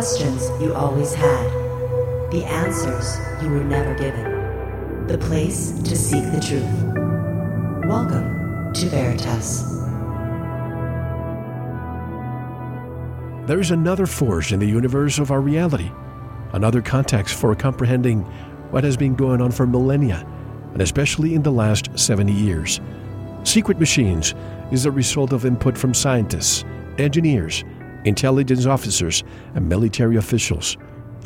questions you always had, the answers you were never given, the place to seek the truth. Welcome to Veritas. There is another force in the universe of our reality, another context for comprehending what has been going on for millennia, and especially in the last 70 years. Sekret Machines is the result of input from scientists, engineers, intelligence officers, and military officials,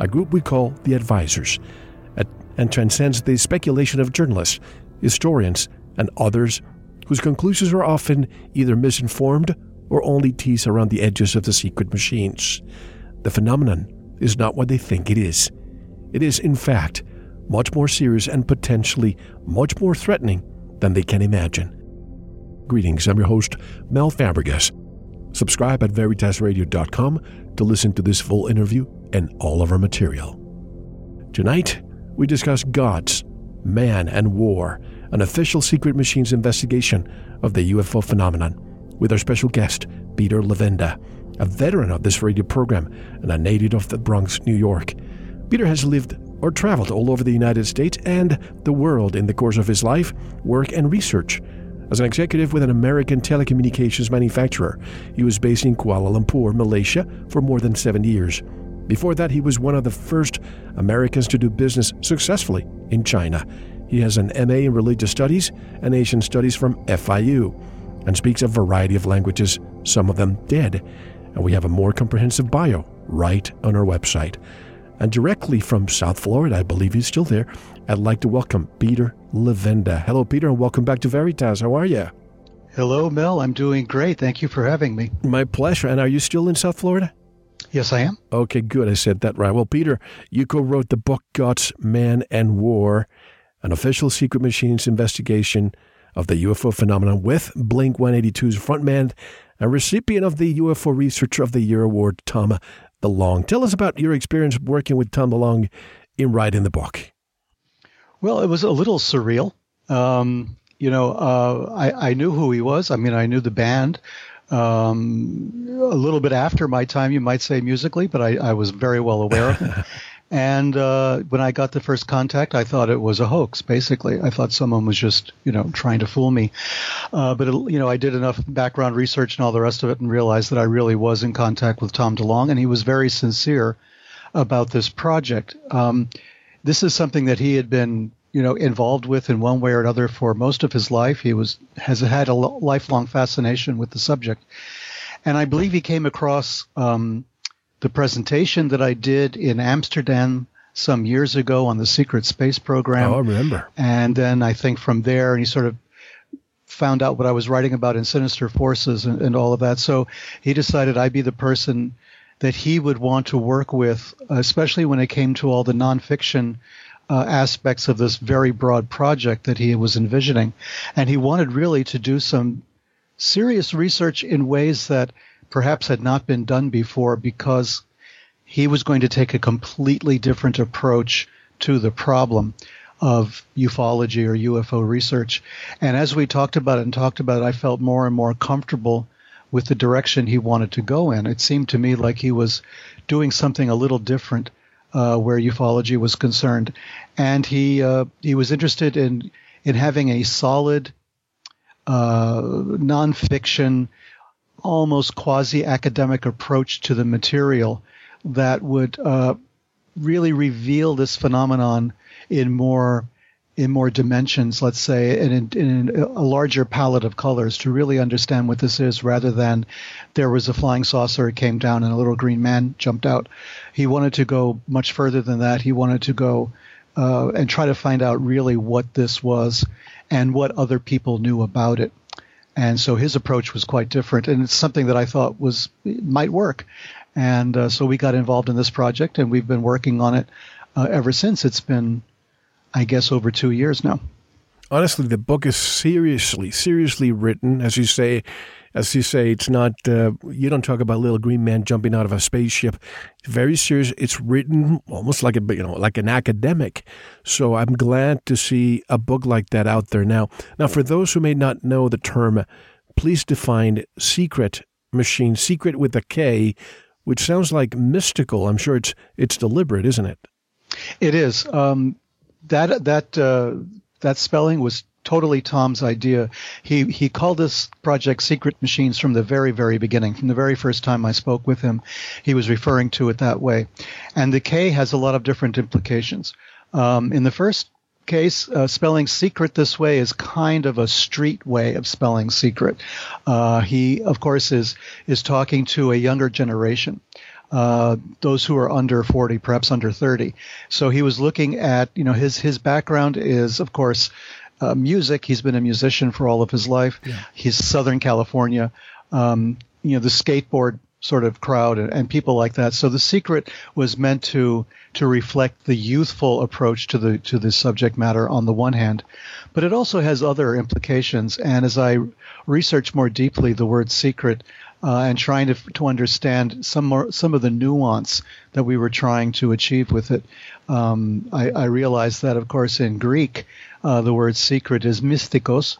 a group we call the Advisors, and transcends the speculation of journalists, historians, and others whose conclusions are often either misinformed or only tease around the edges of the secret machines. The phenomenon is not what they think it is. It is, in fact, much more serious and potentially much more threatening than they can imagine. Greetings, I'm your host, Mel Fabregas. Subscribe at veritasradio.com to listen to this full interview and all of our material. Tonight, we discuss gods, man, and war, an official secret machines investigation of the UFO phenomenon, with our special guest, Peter Levenda, a veteran of this radio program and a native of the Bronx, New York. Peter has lived or traveled all over the United States and the world in the course of his life, work, and research as an executive with an American telecommunications manufacturer, he was based in Kuala Lumpur, Malaysia, for more than seven years. Before that, he was one of the first Americans to do business successfully in China. He has an MA in Religious Studies and Asian Studies from FIU and speaks a variety of languages, some of them dead. And we have a more comprehensive bio right on our website. And directly from South Florida, I believe he's still there, I'd like to welcome Peter Levenda. Hello, Peter, and welcome back to Veritas. How are you? Hello, Mel. I'm doing great. Thank you for having me. My pleasure. And are you still in South Florida? Yes, I am. Okay, good. I said that right. Well, Peter, you co wrote the book Gods, Man, and War, an official secret machines investigation of the UFO phenomenon with Blink 182's frontman and recipient of the UFO Researcher of the Year award, Tom DeLonge. Tell us about your experience working with Tom DeLonge in writing the book. Well, it was a little surreal. Um, you know, uh, I, I knew who he was. I mean, I knew the band. Um, a little bit after my time, you might say musically, but I, I was very well aware of it. and uh, when I got the first contact, I thought it was a hoax. Basically, I thought someone was just, you know, trying to fool me. Uh, but it, you know, I did enough background research and all the rest of it, and realized that I really was in contact with Tom DeLonge, and he was very sincere about this project. Um, this is something that he had been you know involved with in one way or another for most of his life. He was has had a lifelong fascination with the subject, and I believe he came across um, the presentation that I did in Amsterdam some years ago on the secret space program. Oh, I remember. And then I think from there, he sort of found out what I was writing about in Sinister Forces and, and all of that. So he decided I'd be the person that he would want to work with, especially when it came to all the nonfiction uh, aspects of this very broad project that he was envisioning. And he wanted really to do some serious research in ways that perhaps had not been done before because he was going to take a completely different approach to the problem of ufology or UFO research. And as we talked about it and talked about it, I felt more and more comfortable with the direction he wanted to go in. It seemed to me like he was doing something a little different uh, where ufology was concerned, and he uh, he was interested in in having a solid uh, nonfiction, almost quasi academic approach to the material that would uh, really reveal this phenomenon in more in more dimensions, let's say, and in, in, a larger palette of colors to really understand what this is rather than there was a flying saucer, it came down, and a little green man jumped out. He wanted to go much further than that. He wanted to go uh, and try to find out really what this was and what other people knew about it. And so his approach was quite different, and it's something that I thought was might work. And uh, so we got involved in this project, and we've been working on it uh, ever since. It's been I guess, over two years now. Honestly, the book is seriously, seriously written. As you say, as you say, it's not. Uh, you don't talk about little green man jumping out of a spaceship. It's very serious. It's written almost like a you know like an academic. So I'm glad to see a book like that out there now. Now, for those who may not know the term, please define secret machine. Secret with a K. which sounds like mystical. I'm sure it's it's deliberate, isn't it? It is. Um, that that uh, that spelling was totally Tom's idea. He he called this project Sekret Machines from the very very beginning, from the very first time I spoke with him. He was referring to it that way, and the K has a lot of different implications. Um, in the first case, uh, spelling secret this way is kind of a street way of spelling secret. Uh, he, of course, is is talking to a younger generation. Uh, those who are under 40, perhaps under 30. So he was looking at, you know, his his background is, of course, uh, music. He's been a musician for all of his life. Yeah. He's Southern California. Um, you know, the skateboard sort of crowd and, and, people like that. So the secret was meant to to reflect the youthful approach to the to the subject matter on the one hand, but it also has other implications. And as I research more deeply the word secret uh, and trying to to understand some more some of the nuance that we were trying to achieve with it, um, I, I realized that of course in Greek uh, the word secret is mystikos,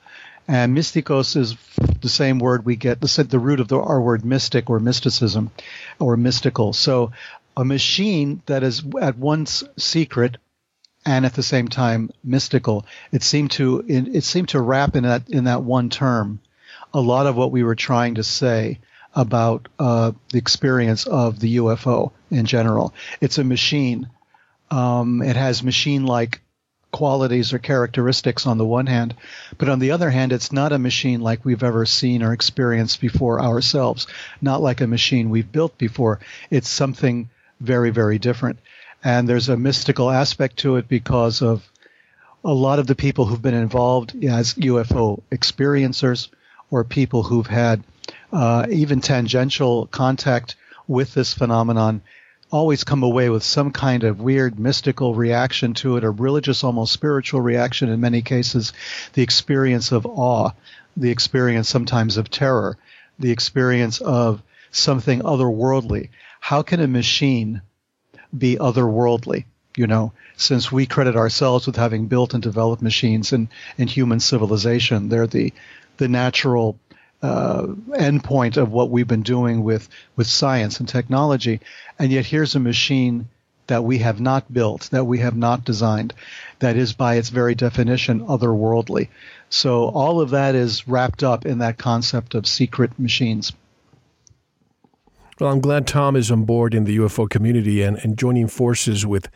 and mystikos is the same word we get, the, the root of the, our word mystic or mysticism or mystical. So a machine that is at once secret and at the same time mystical. It seemed to it, it seemed to wrap in that in that one term a lot of what we were trying to say about uh, the experience of the UFO in general. It's a machine. Um, it has machine-like qualities or characteristics on the one hand, but on the other hand, it's not a machine like we've ever seen or experienced before ourselves, not like a machine we've built before. It's something very, very different. And there's a mystical aspect to it because of a lot of the people who've been involved as UFO experiencers or people who've had uh, even tangential contact with this phenomenon always come away with some kind of weird mystical reaction to it, a religious, almost spiritual reaction in many cases, the experience of awe, the experience sometimes of terror, the experience of something otherworldly. How can a machine be otherworldly? You know, since we credit ourselves with having built and developed machines in, in human civilization, they're the the natural uh, endpoint of what we've been doing with with science and technology, and yet here's a machine that we have not built, that we have not designed, that is by its very definition otherworldly. So all of that is wrapped up in that concept of secret machines. Well, I'm glad Tom is on board in the UFO community and, and joining forces with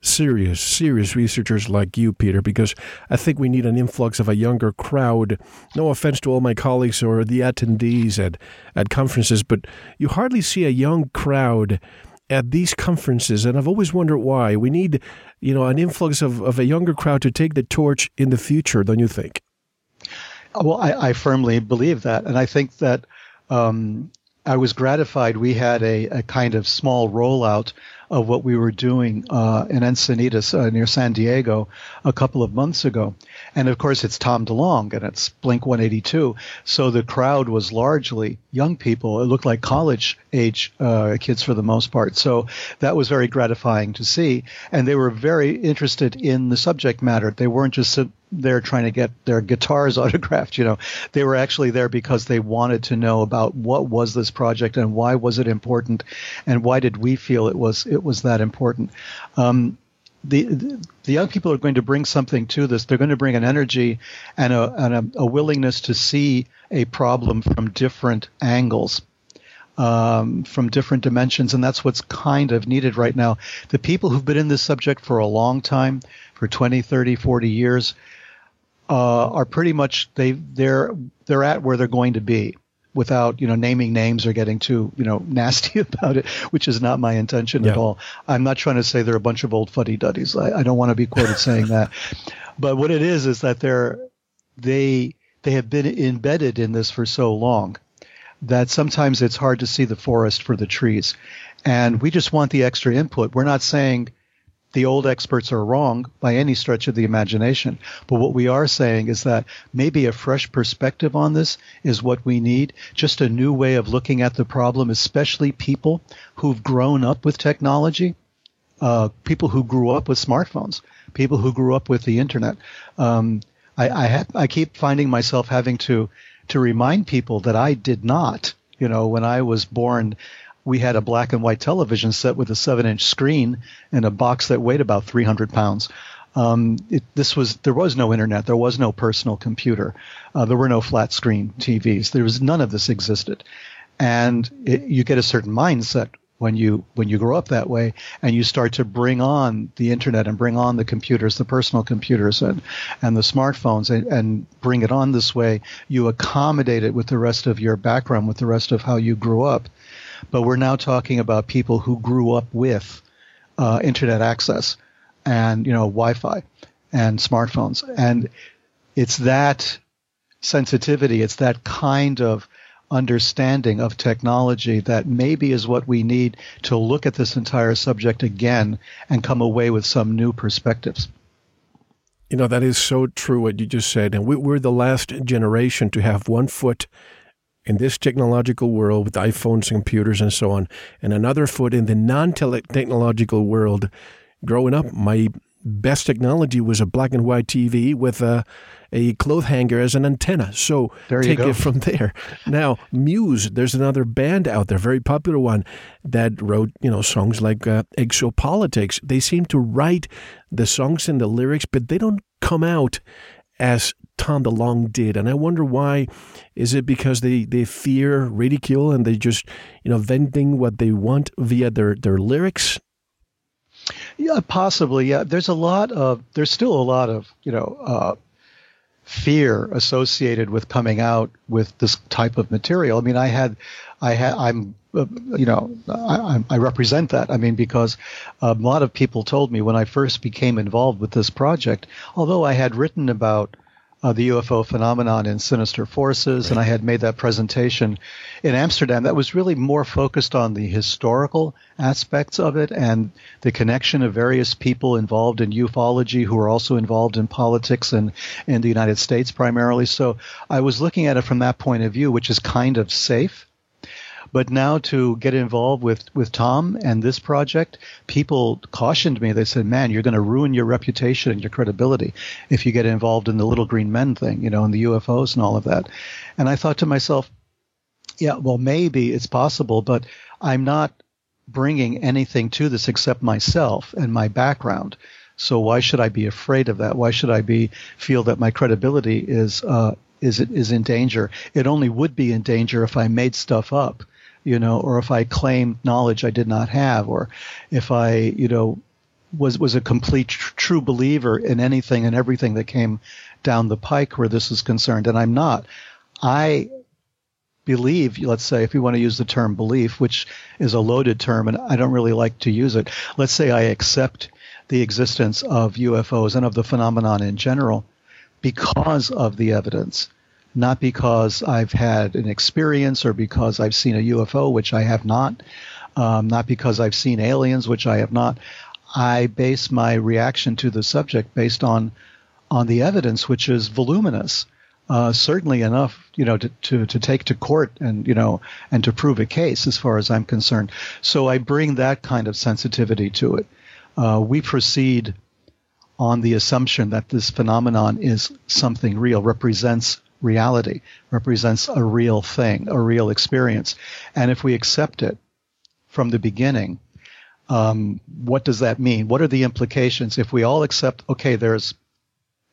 serious, serious researchers like you, Peter, because I think we need an influx of a younger crowd. No offense to all my colleagues or the attendees at, at conferences, but you hardly see a young crowd at these conferences, and I've always wondered why. We need, you know, an influx of, of a younger crowd to take the torch in the future, don't you think? Well, I, I firmly believe that, and I think that um, I was gratified. We had a, a kind of small rollout of what we were doing uh, in Encinitas uh, near San Diego a couple of months ago. And of course, it's Tom DeLonge and it's Blink 182. So the crowd was largely young people. It looked like college age uh, kids for the most part. So that was very gratifying to see. And they were very interested in the subject matter. They weren't just there trying to get their guitars autographed. You know, they were actually there because they wanted to know about what was this project and why was it important, and why did we feel it was it was that important. Um, the, the young people are going to bring something to this. They're going to bring an energy and a, and a, a willingness to see a problem from different angles. Um, from different dimensions, and that's what's kind of needed right now. The people who've been in this subject for a long time, for 20, 30, 40 years, uh, are pretty much they they're they're at where they're going to be without you know naming names or getting too you know nasty about it, which is not my intention yeah. at all. I'm not trying to say they're a bunch of old fuddy duddies. I, I don't want to be quoted saying that. But what it is is that they're they they have been embedded in this for so long that sometimes it's hard to see the forest for the trees. And we just want the extra input. We're not saying the old experts are wrong by any stretch of the imagination. But what we are saying is that maybe a fresh perspective on this is what we need. Just a new way of looking at the problem, especially people who've grown up with technology, uh, people who grew up with smartphones, people who grew up with the internet. Um, I, I, ha- I keep finding myself having to to remind people that I did not. You know, when I was born, we had a black and white television set with a seven inch screen and a box that weighed about 300 pounds. Um, it, this was there was no internet, there was no personal computer, uh, there were no flat screen TVs. There was none of this existed, and it, you get a certain mindset when you when you grow up that way and you start to bring on the internet and bring on the computers the personal computers and and the smartphones and, and bring it on this way. You accommodate it with the rest of your background with the rest of how you grew up but we're now talking about people who grew up with uh, internet access and you know Wi-Fi and smartphones, and it's that sensitivity, it's that kind of understanding of technology that maybe is what we need to look at this entire subject again and come away with some new perspectives. You know, that is so true what you just said. And we, are the last generation to have one foot in this technological world with iPhones and computers and so on, and another foot in the non technological world growing up, my best technology was a black and white TV with a, a cloth hanger as an antenna. So take it from there. Now, Muse, there's another band out there, very popular one, that wrote you know songs like uh, Exopolitics. They seem to write the songs and the lyrics, but they don't come out as Tom DeLonge did. And I wonder why. Is it because they, they fear ridicule and they just, you know, venting what they want via their, their lyrics? Yeah, possibly. Yeah, there's a lot of there's still a lot of you know uh, fear associated with coming out with this type of material. I mean, I had, I had, I'm, uh, you know, I, I, represent that. I mean, because a lot of people told me when I first became involved with this project, although I had written about uh, the UFO phenomenon in Sinister Forces, right. and I had made that presentation in Amsterdam. That was really more focused on the historical aspects of it and the connection of various people involved in ufology who are also involved in politics and in the United States primarily. So I was looking at it from that point of view, which is kind of safe but now to get involved with, with Tom and this project, people cautioned me. They said, man, you're going to ruin your reputation and your credibility if you get involved in the little green men thing, you know, and the UFOs and all of that. And I thought to myself, yeah, well, maybe it's possible, but I'm not bringing anything to this except myself and my background. So why should I be afraid of that? Why should I be feel that my credibility is uh, is is in danger? It only would be in danger if I made stuff up you know, or if I claimed knowledge I did not have, or if I, you know, was was a complete tr- true believer in anything and everything that came down the pike where this is concerned, and I'm not. I believe, let's say, if you want to use the term belief, which is a loaded term, and I don't really like to use it. Let's say I accept the existence of UFOs and of the phenomenon in general because of the evidence not because I've had an experience or because I've seen a UFO, which I have not, um, not because I've seen aliens, which I have not. I base my reaction to the subject based on on the evidence, which is voluminous. Uh, certainly enough, you know, to, to, to take to court and, you know, and to prove a case as far as I'm concerned. So I bring that kind of sensitivity to it. Uh, we proceed on the assumption that this phenomenon is something real, represents reality, represents a real thing, a real experience. And if we accept it from the beginning, um, what does that mean? What are the implications if we all accept? Okay, there's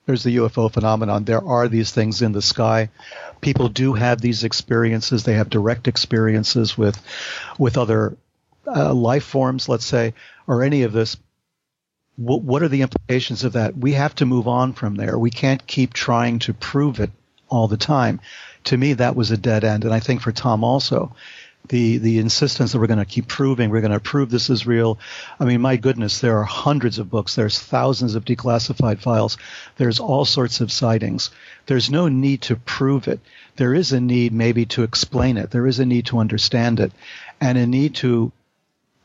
there's the UFO phenomenon. There are these things in the sky. People do have these experiences. They have direct experiences with with other uh, life forms, let's say, or any of this. W- what are the implications of that? We have to move on from there. We can't keep trying to prove it all the time. To me, that was a dead end, and I think for Tom also. The, the insistence that we're going to keep proving, we're going to prove this is real. I mean, my goodness, there are hundreds of books. There's thousands of declassified files. There's all sorts of sightings. There's no need to prove it. There is a need maybe to explain it. There is a need to understand it and a need to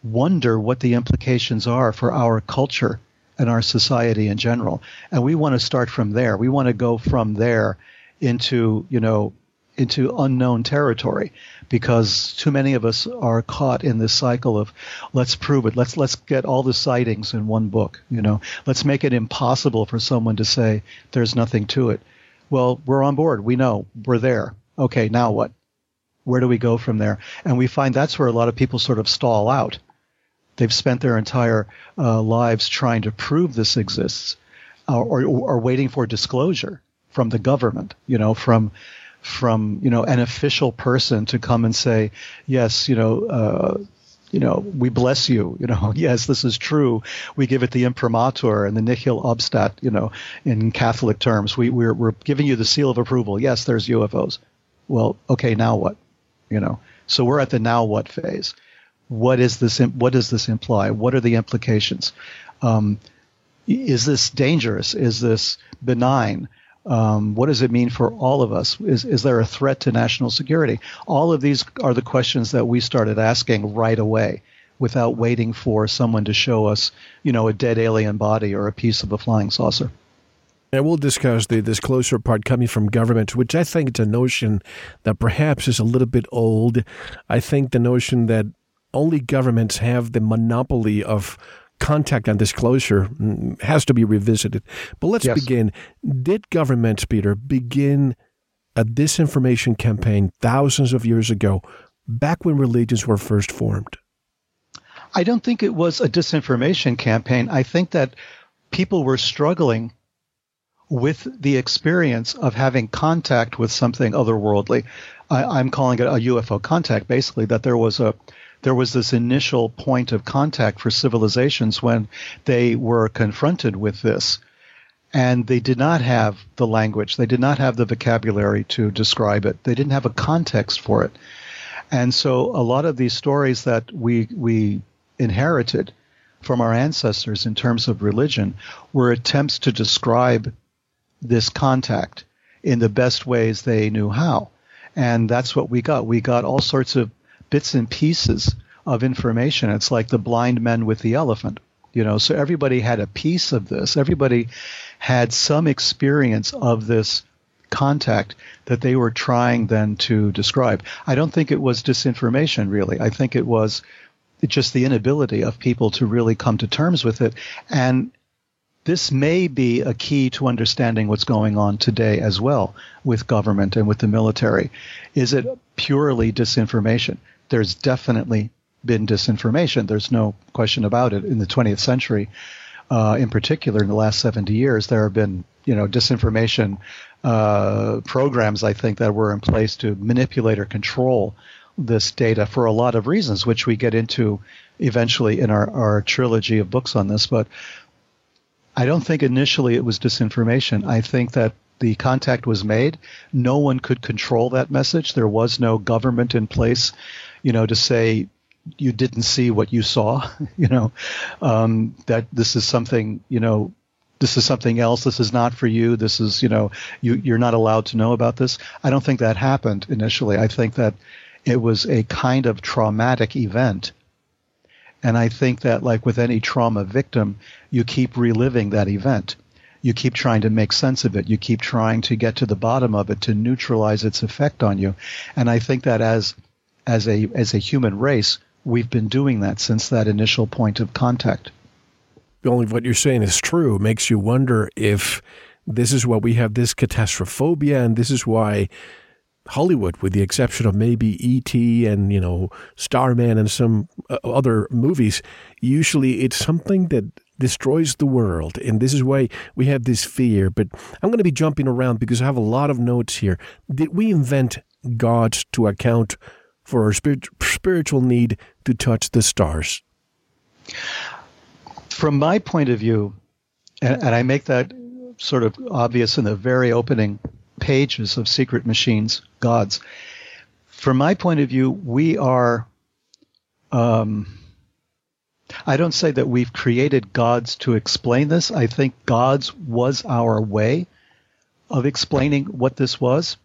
wonder what the implications are for our culture and our society in general. And we want to start from there. We want to go from there into, you know, into unknown territory because too many of us are caught in this cycle of let's prove it. Let's let's get all the sightings in one book you know. Let's make it impossible for someone to say there's nothing to it. Well we're on board. We know. We're there. Okay now what? Where do we go from there? And we find that's where a lot of people sort of stall out. They've spent their entire uh, lives trying to prove this exists, uh, or, or, waiting for disclosure from the government. You know, from from you know an official person to come and say, yes, you know. Uh, you know, we bless you. You know, yes, this is true. We give it the imprimatur and the nihil obstat. You know, in Catholic terms, we we're, we're giving you the seal of approval. Yes, there's UFOs. Well, okay, now what? You know, so we're at the now what phase. What is this? What does this imply? What are the implications? Um, is this dangerous? Is this benign? Um, what does it mean for all of us? Is, is there a threat to national security? All of these are the questions that we started asking right away without waiting for someone to show us, you know, a dead alien body or a piece of a flying saucer. And we'll discuss the disclosure part coming from government, which I think is a notion that perhaps is a little bit old. I think the notion that only governments have the monopoly of contact and disclosure mm, has to be revisited. But let's yes. begin. Did governments, Peter, begin a disinformation campaign thousands of years ago, back when religions were first formed? I don't think it was a disinformation campaign. I think that people were struggling with the experience of having contact with something otherworldly. I, am calling it a UFO contact, basically, that there was a there was this initial point of contact for civilizations when they were confronted with this. And they did not have the language, they did not have the vocabulary to describe it, they didn't have a context for it. And so a lot of these stories that we, we inherited from our ancestors in terms of religion were attempts to describe this contact in the best ways they knew how. And that's what we got. We got all sorts of bits and pieces of information. It's like the blind men with the elephant, you know. So everybody had a piece of this. Everybody had some experience of this contact that they were trying then to describe. I don't think it was disinformation, really. I think it was just the inability of people to really come to terms with it. And this may be a key to understanding what's going on today as well with government and with the military. Is it purely disinformation? There's definitely been disinformation. There's no question about it. In the 20th century, uh, in particular, in the last 70 years, there have been you know disinformation uh, programs. I think that were in place to manipulate or control this data for a lot of reasons, which we get into eventually in our, our trilogy of books on this. But I don't think initially it was disinformation. I think that the contact was made. No one could control that message. There was no government in place you know, to say you didn't see what you saw, you know, um, that this is something, you know, this is something else. This is not for you. This is, you know, you, you're not allowed to know about this. I don't think that happened initially. I think that it was a kind of traumatic event. And I think that, like with any trauma victim, you keep reliving that event. You keep trying to make sense of it. You keep trying to get to the bottom of it to neutralize its effect on you. And I think that as as a as a human race, we've been doing that since that initial point of contact. Only what you're saying is true. Makes you wonder if this is why we have this catastrophobia, and this is why Hollywood, with the exception of maybe E.T. and you know Starman and some uh, other movies, usually it's something that destroys the world, and this is why we have this fear. But I'm going to be jumping around because I have a lot of notes here. Did we invent God to account for our spirit, spiritual need to touch the stars? From my point of view, and, and I make that sort of obvious in the very opening pages of Sekret Machines, Gods. From my point of view, we are. Um, I don't say that we've created gods to explain this. I think gods was our way of explaining what this was.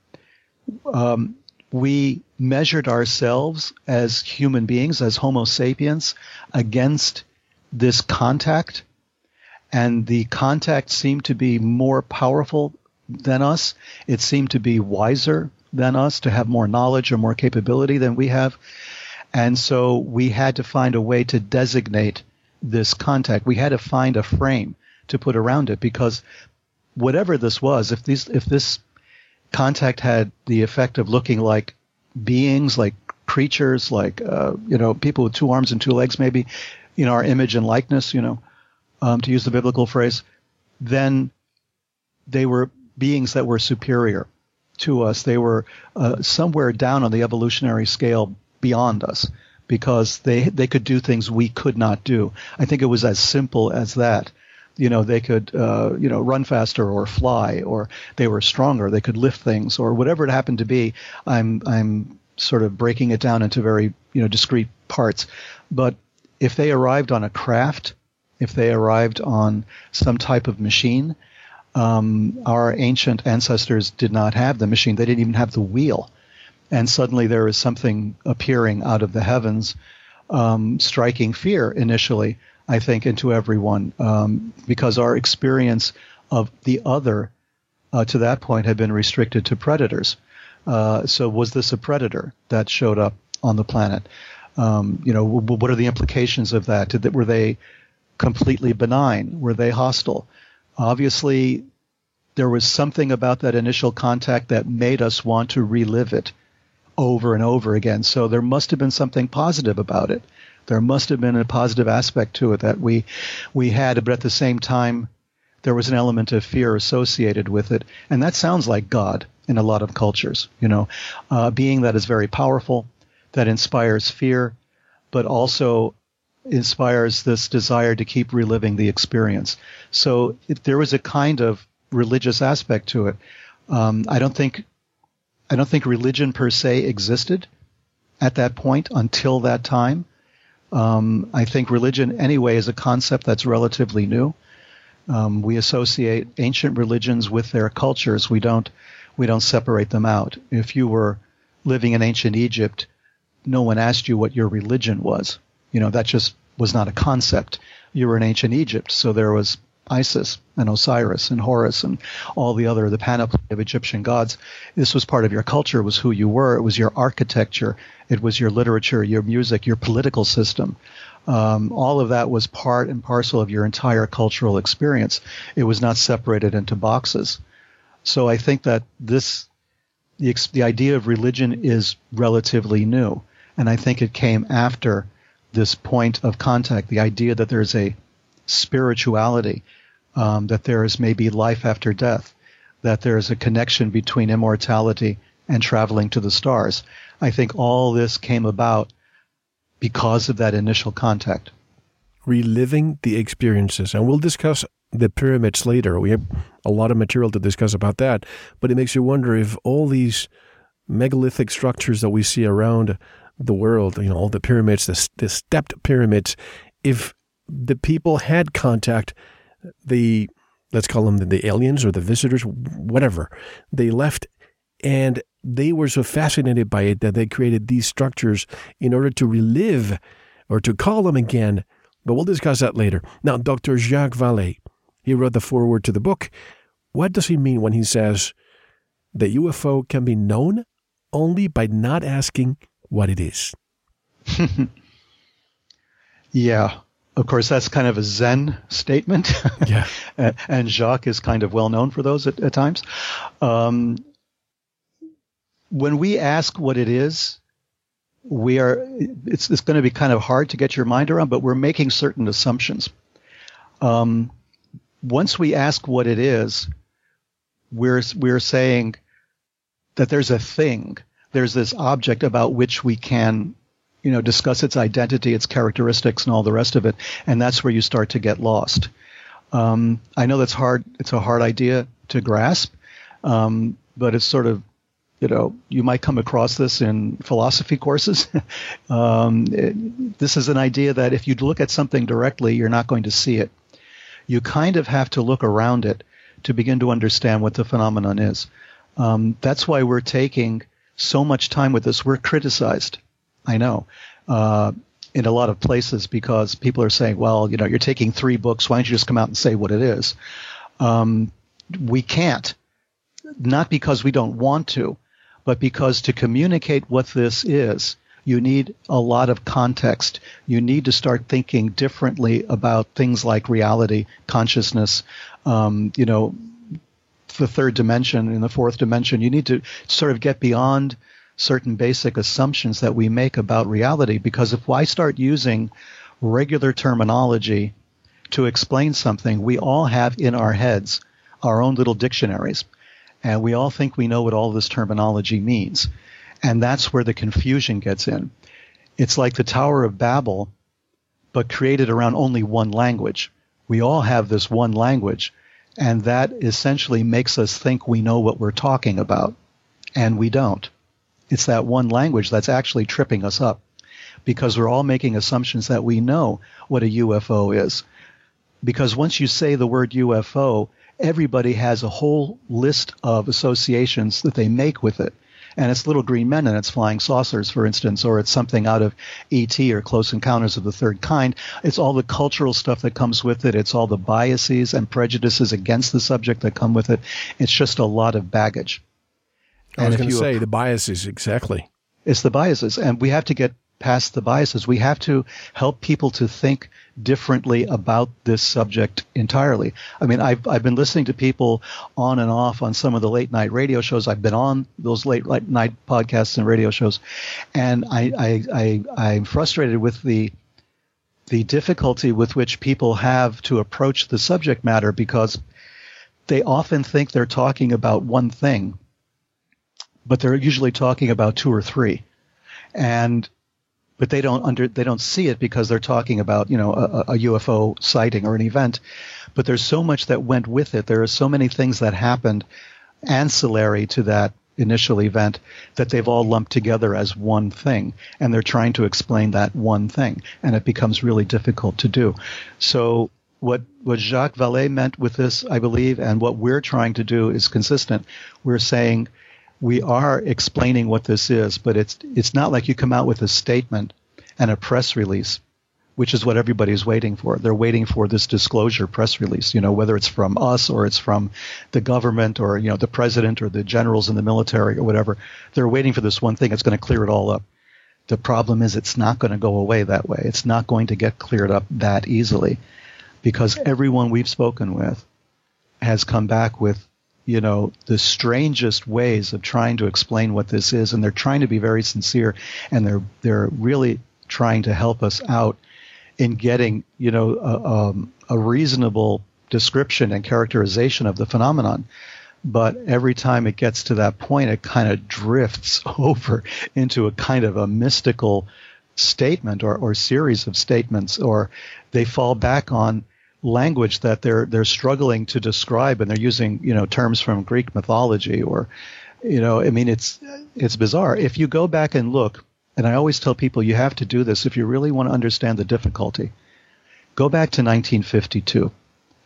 Um, we measured ourselves as human beings, as Homo sapiens, against this contact. And the contact seemed to be more powerful than us. It seemed to be wiser than us, to have more knowledge or more capability than we have. And so we had to find a way to designate this contact. We had to find a frame to put around it because whatever this was, if these, if this contact had the effect of looking like beings, like creatures, like uh, you know, people with two arms and two legs, maybe, in our image and likeness, you know, um, to use the biblical phrase, then they were beings that were superior to us. They were uh, somewhere down on the evolutionary scale beyond us because they they could do things we could not do. I think it was as simple as that. You know, they could uh, you know run faster or fly, or they were stronger. They could lift things, or whatever it happened to be. I'm I'm sort of breaking it down into very you know discrete parts. But if they arrived on a craft, if they arrived on some type of machine, um, our ancient ancestors did not have the machine. They didn't even have the wheel. And suddenly there is something appearing out of the heavens, um, striking fear initially, I think, into everyone, um, because our experience of the other uh, to that point had been restricted to predators. Uh, so was this a predator that showed up on the planet? Um, you know, w- what are the implications of that? Did, were they completely benign? Were they hostile? Obviously, there was something about that initial contact that made us want to relive it over and over again. So there must have been something positive about it. There must have been a positive aspect to it that we we had, but at the same time, there was an element of fear associated with it, and that sounds like God in a lot of cultures. You know, uh, being that is very powerful, that inspires fear, but also inspires this desire to keep reliving the experience. So there was a kind of religious aspect to it. Um, I don't think I don't think religion per se existed at that point until that time. Um, I think religion anyway is a concept that's relatively new. Um, we associate ancient religions with their cultures. We don't we don't separate them out. If you were living in ancient Egypt, no one asked you what your religion was. You know that just was not a concept. You were in ancient Egypt, so there was Isis and Osiris and Horus and all the other the panoply of Egyptian gods. This was part of your culture, was who you were. It was your architecture, it was your literature, your music, your political system. Um, all of that was part and parcel of your entire cultural experience. It was not separated into boxes. So I think that this the, the idea of religion is relatively new, and I think it came after this point of contact. The idea that there's a spirituality, um, that there is maybe life after death, that there is a connection between immortality and traveling to the stars. I think all this came about because of that initial contact. Reliving the experiences. And we'll discuss the pyramids later. We have a lot of material to discuss about that. But it makes you wonder if all these megalithic structures that we see around the world, you know, all the pyramids, the, the stepped pyramids, if the people had contact, the let's call them the, aliens or the visitors, whatever. They left and they were so fascinated by it that they created these structures in order to relive or to call them again. But we'll discuss that later. Now, Dr. Jacques Vallée, he wrote the foreword to the book. What does he mean when he says the UFO can be known only by not asking what it is? yeah. Of course, that's kind of a Zen statement. Yeah. and Jacques is kind of well known for those at, at times. Um, when we ask what it is, we are, it's, it's going to be kind of hard to get your mind around, but we're making certain assumptions. Um, once we ask what it is, we're, we're saying that there's a thing, there's this object about which we can you know, discuss its identity, its characteristics, and all the rest of it. And that's where you start to get lost. Um, I know that's hard. It's a hard idea to grasp, um, but it's sort of, you know, you might come across this in philosophy courses. um, it, this is an idea that if you look at something directly, you're not going to see it. You kind of have to look around it to begin to understand what the phenomenon is. Um, that's why we're taking so much time with this. We're criticized I know. Uh, in a lot of places because people are saying, well, you know, you're taking three books. Why don't you just come out and say what it is? Um, we can't. Not because we don't want to, but because to communicate what this is, you need a lot of context. You need to start thinking differently about things like reality, consciousness, um, you know, the third dimension and the fourth dimension. You need to sort of get beyond certain basic assumptions that we make about reality. Because if I start using regular terminology to explain something, we all have in our heads our own little dictionaries. And we all think we know what all this terminology means. And that's where the confusion gets in. It's like the Tower of Babel, but created around only one language. We all have this one language, and that essentially makes us think we know what we're talking about, and we don't. It's that one language that's actually tripping us up because we're all making assumptions that we know what a UFO is. Because once you say the word UFO, everybody has a whole list of associations that they make with it. And it's little green men and it's flying saucers, for instance, or it's something out of E.T. or Close Encounters of the Third Kind. It's all the cultural stuff that comes with it. It's all the biases and prejudices against the subject that come with it. It's just a lot of baggage. I was going to say the biases, exactly. It's the biases. And we have to get past the biases. We have to help people to think differently about this subject entirely. I mean, I've, I've been listening to people on and off on some of the late night radio shows. I've been on those late night podcasts and radio shows, and I, I, I, I'm frustrated with the the difficulty with which people have to approach the subject matter because they often think they're talking about one thing, but they're usually talking about two or three. And but they don't under they don't see it because they're talking about you know a, a, UFO sighting or an event. But there's so much that went with it. There are so many things that happened ancillary to that initial event that they've all lumped together as one thing, and they're trying to explain that one thing, and it becomes really difficult to do. So what what Jacques Vallée meant with this, I believe, and what we're trying to do is consistent. We're saying we are explaining what this is, but it's it's not like you come out with a statement and a press release, which is what everybody's waiting for. They're waiting for this disclosure press release, you know, whether it's from us or it's from the government or you know the president or the generals in the military or whatever. They're waiting for this one thing that's going to clear it all up. The problem is it's not going to go away that way. It's not going to get cleared up that easily because everyone we've spoken with has come back with you know, the strangest ways of trying to explain what this is, and they're trying to be very sincere, and they're they're really trying to help us out in getting, you know, a, um, a reasonable description and characterization of the phenomenon. But every time it gets to that point, it kind of drifts over into a kind of a mystical statement or, or series of statements, or they fall back on language that they're they're struggling to describe, and they're using you know terms from Greek mythology or you know I mean it's it's bizarre. If you go back and look, and I always tell people you have to do this if you really want to understand the difficulty. Go back to 1952.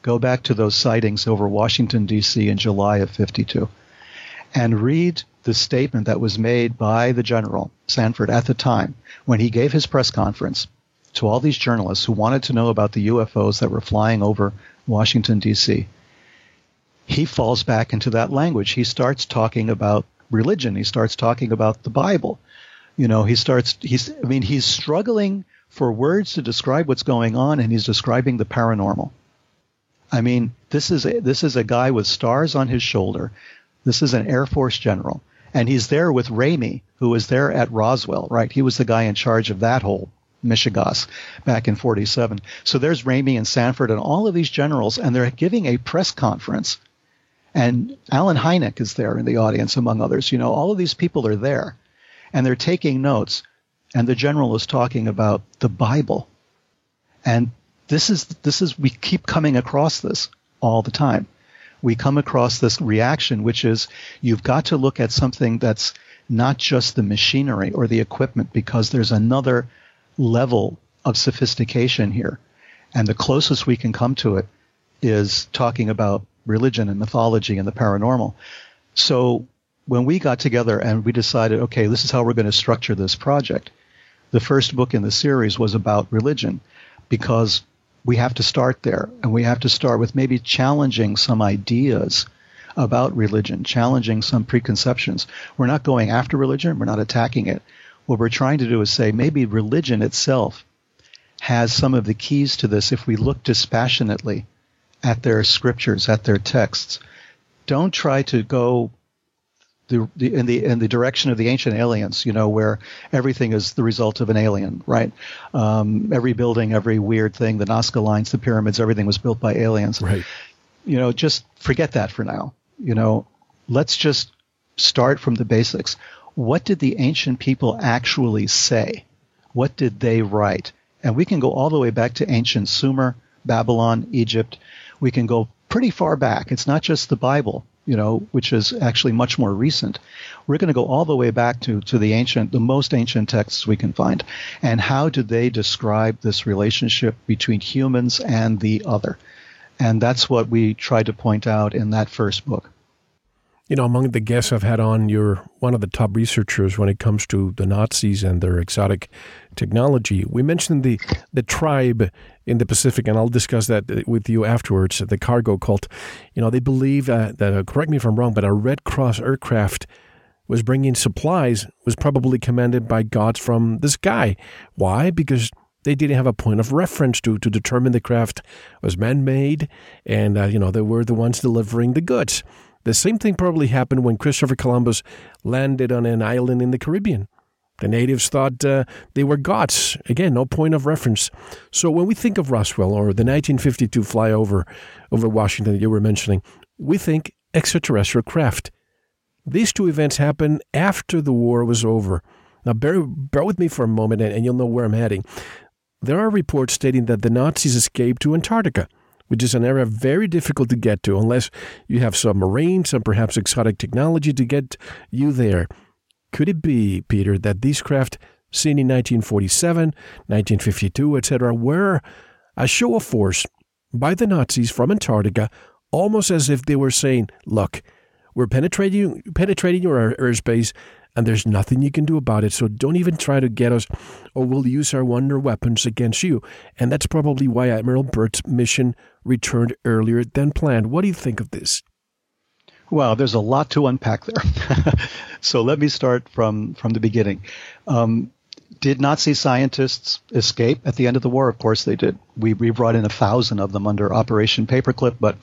Go back to those sightings over Washington D.C. in July of 52, and read the statement that was made by the general Samford at the time when he gave his press conference to all these journalists who wanted to know about the UFOs that were flying over Washington, D.C., he falls back into that language. He starts talking about religion. He starts talking about the Bible. You know, he starts, he's, I mean, he's struggling for words to describe what's going on, and he's describing the paranormal. I mean, this is a, this is a guy with stars on his shoulder. This is an Air Force general, and he's there with Ramey, who was there at Roswell, right? He was the guy in charge of that whole Michigas back in 47. So there's Ramey and Samford and all of these generals, and they're giving a press conference. And Allen Hynek is there in the audience, among others. You know, all of these people are there, and they're taking notes. And the general is talking about the Bible. And this is, this is, we keep coming across this all the time. We come across this reaction, which is you've got to look at something that's not just the machinery or the equipment, because there's another level of sophistication here. And the closest we can come to it is talking about religion and mythology and the paranormal. So when we got together and we decided, okay, this is how we're going to structure this project, the first book in the series was about religion because we have to start there and we have to start with maybe challenging some ideas about religion, challenging some preconceptions. We're not going after religion, we're not attacking it. What we're trying to do is say maybe religion itself has some of the keys to this if we look dispassionately at their scriptures, at their texts. Don't try to go the, the, in the in the direction of the ancient aliens, you know, where everything is the result of an alien, right? Um, every building, every weird thing, the Nazca lines, the pyramids, everything was built by aliens. Right. You know, just forget that for now. You know, let's just start from the basics. What did the ancient people actually say? What did they write? And we can go all the way back to ancient Sumer, Babylon, Egypt. We can go pretty far back. It's not just the Bible you know, which is actually much more recent. We're going to go all the way back to, to the ancient, the most ancient texts we can find. And how do they describe this relationship between humans and the other? And that's what we tried to point out in that first book. You know, among the guests I've had on, you're one of the top researchers when it comes to the Nazis and their exotic technology. We mentioned the the tribe in the Pacific, and I'll discuss that with you afterwards. The cargo cult. You know, they believe uh, that. Uh, correct me if I'm wrong, but a Red Cross aircraft was bringing supplies was probably commanded by gods from the sky. Why? Because they didn't have a point of reference to to determine the craft was man-made, and uh, you know they were the ones delivering the goods. The same thing probably happened when Christopher Columbus landed on an island in the Caribbean. The natives thought uh, they were gods. Again, no point of reference. So when we think of Roswell or the 1952 flyover over Washington that you were mentioning, we think extraterrestrial craft. These two events happened after the war was over. Now, bear, bear with me for a moment and, and you'll know where I'm heading. There are reports stating that the Nazis escaped to Antarctica which is an area very difficult to get to unless you have submarines and perhaps exotic technology to get you there. Could it be, Peter, that these craft seen in 1947, 1952, etc., were a show of force by the Nazis from Antarctica, almost as if they were saying, look, we're penetrating, penetrating your airspace and there's nothing you can do about it. So don't even try to get us, or we'll use our wonder weapons against you. And that's probably why Admiral Byrd's mission returned earlier than planned. What do you think of this? Well, there's a lot to unpack there. so let me start from, from the beginning. Um, did Nazi scientists escape at the end of the war? Of course they did. We, we brought in a thousand of them under Operation Paperclip, but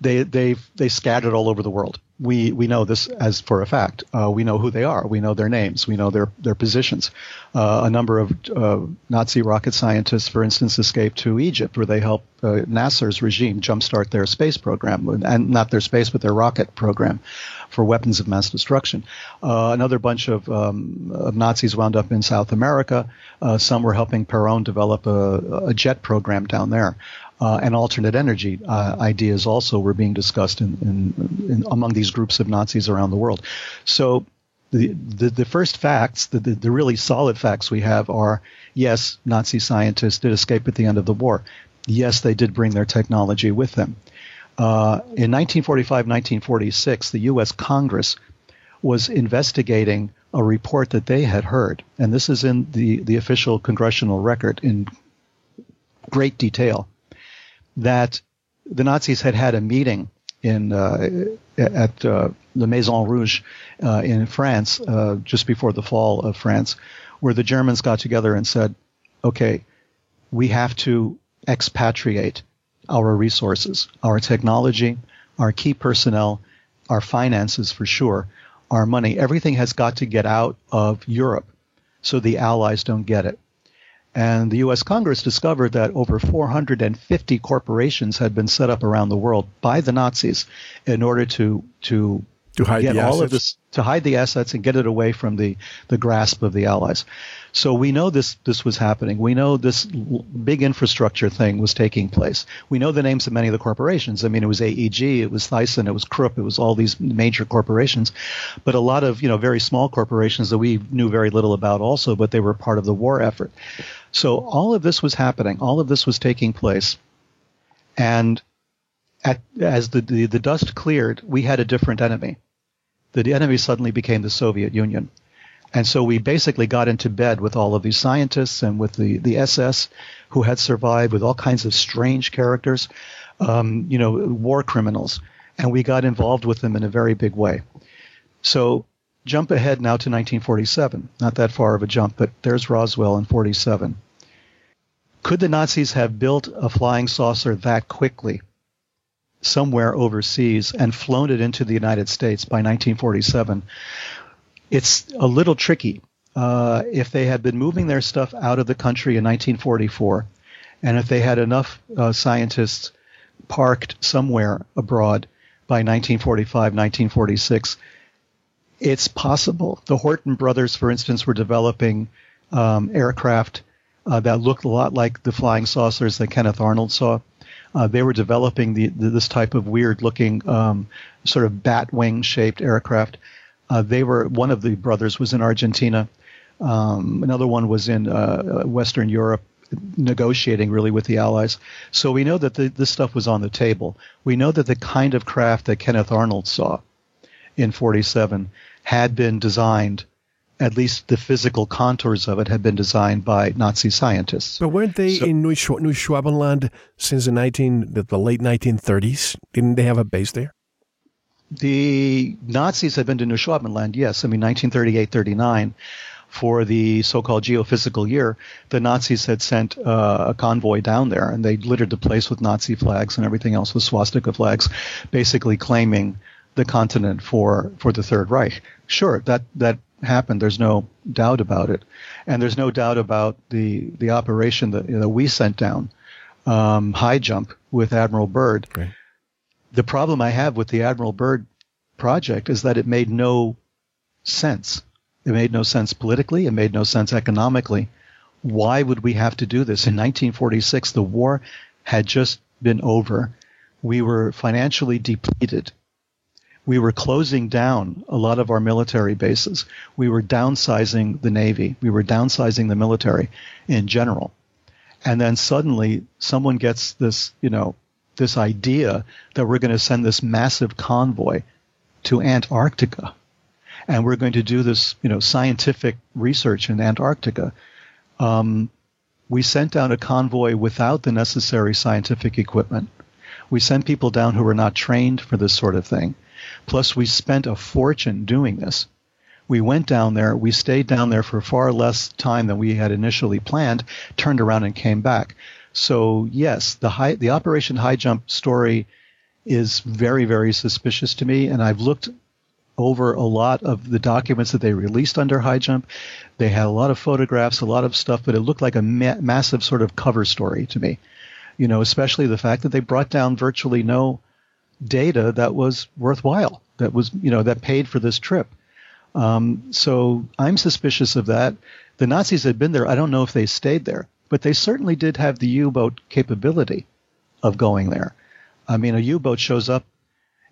they they they scattered all over the world. We we know this as for a fact. Uh, we know who they are. We know their names. We know their their positions. Uh, a number of uh, Nazi rocket scientists, for instance, escaped to Egypt, where they helped uh, Nasser's regime jumpstart their space program, and not their space, but their rocket program for weapons of mass destruction. Uh, another bunch of, um, of, Nazis wound up in South America. Uh, some were helping Peron develop a, a jet program down there uh, and alternate energy uh, ideas also were being discussed in, in, in, among these groups of Nazis around the world. So the, the, the first facts, the, the, the, really solid facts we have are yes, Nazi scientists did escape at the end of the war. Yes, they did bring their technology with them. Uh, in 1945 1946, the U.S. Congress was investigating a report that they had heard, and this is in the, the official congressional record in great detail that the Nazis had had a meeting in uh, at uh, the Maison Rouge uh, in France uh, just before the fall of France, where the Germans got together and said, "Okay, we have to expatriate our resources, our technology, our key personnel, our finances for sure, our money. Everything has got to get out of Europe, so the Allies don't get it." And the U.S. Congress discovered that over 450 corporations had been set up around the world by the Nazis in order to to to hide get all assets. of this to hide the assets and get it away from the the grasp of the Allies. So we know this this was happening. We know this big infrastructure thing was taking place. We know the names of many of the corporations. I mean, it was AEG, it was Thyssen, it was Krupp, it was all these major corporations, but a lot of you know very small corporations that we knew very little about also, but they were part of the war effort. So all of this was happening. All of this was taking place, and at, as the, the the dust cleared, we had a different enemy. The enemy suddenly became the Soviet Union. And so we basically got into bed with all of these scientists and with the, the SS who had survived with all kinds of strange characters, um, you know, war criminals. And we got involved with them in a very big way. So jump ahead now to 1947. Not that far of a jump, but there's Roswell in 47. Could the Nazis have built a flying saucer that quickly? somewhere overseas and flown it into the United States by 1947. It's a little tricky. Uh, if they had been moving their stuff out of the country in 1944, and if they had enough uh, scientists parked somewhere abroad by 1945, 1946, it's possible. The Horten brothers, for instance, were developing um, aircraft uh, that looked a lot like the flying saucers that Kenneth Arnold saw. Uh, they were developing the, the, this type of weird-looking, um, sort of bat wing-shaped aircraft. Uh, they were one of the brothers was in Argentina. Um, another one was in uh, Western Europe, negotiating really with the Allies. So we know that the, this stuff was on the table. We know that the kind of craft that Kenneth Arnold saw in 47 had been designed at least the physical contours of it had been designed by Nazi scientists. But weren't they so, in New, Schwabenland since the 19 the, the, late 1930s? Didn't they have a base there? The Nazis had been to New Schwabenland, yes. I mean, 1938, 39 for the so-called geophysical year, the Nazis had sent uh, a convoy down there, and they littered the place with Nazi flags and everything else with swastika flags, basically claiming the continent for for the Third Reich. Sure, that that happened. There's no doubt about it, and there's no doubt about the the operation that you know, we sent down, um, high jump with Admiral Byrd. Right. The problem I have with the Admiral Byrd project is that it made no sense. It made no sense politically. It made no sense economically. Why would we have to do this? In 1946, the war had just been over. We were financially depleted. We were closing down a lot of our military bases. We were downsizing the Navy. We were downsizing the military in general. And then suddenly someone gets this, you know, this idea that we're going to send this massive convoy to Antarctica and we're going to do this, you know, scientific research in Antarctica. Um, we sent down a convoy without the necessary scientific equipment. We sent people down who were not trained for this sort of thing. Plus, we spent a fortune doing this. We went down there. We stayed down there for far less time than we had initially planned. Turned around and came back. So yes, the high, the Operation High Jump story is very, very suspicious to me. And I've looked over a lot of the documents that they released under High Jump. They had a lot of photographs, a lot of stuff, but it looked like a ma- massive sort of cover story to me. You know, especially the fact that they brought down virtually no data that was worthwhile, that was, you know, that paid for this trip. Um, so I'm suspicious of that. The Nazis had been there. I don't know if they stayed there, but they certainly did have the U-boat capability of going there. I mean, a U-boat shows up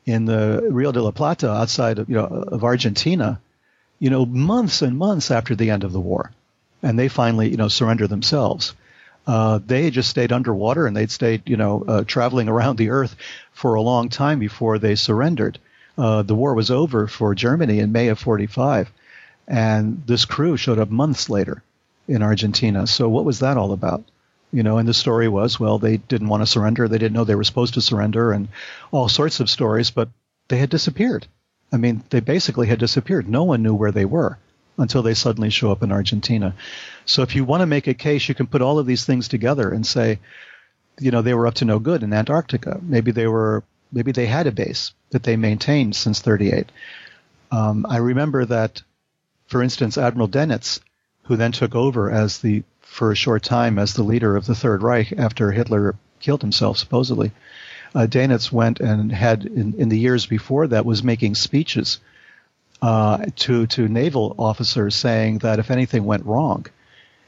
in the Rio de la Plata outside of, you know, of Argentina, you know, months and months after the end of the war. And they finally, you know, surrender themselves. Uh, they just stayed underwater and they'd stayed, you know, uh, traveling around the earth for a long time before they surrendered. Uh, the war was over for Germany in May of 45. And this crew showed up months later in Argentina. So what was that all about? you know, and the story was, well, they didn't want to surrender. They didn't know they were supposed to surrender and all sorts of stories, but they had disappeared. I mean, they basically had disappeared. No one knew where they were until they suddenly show up in Argentina. So if you want to make a case, you can put all of these things together and say, you know, they were up to no good in Antarctica. Maybe they were, maybe they had a base that they maintained since 38. Um, I remember that, for instance, Admiral Dönitz, who then took over as the for a short time as the leader of the Third Reich after Hitler killed himself, supposedly. Uh, went and had, in, in the years before that, was making speeches uh, to to naval officers saying that if anything went wrong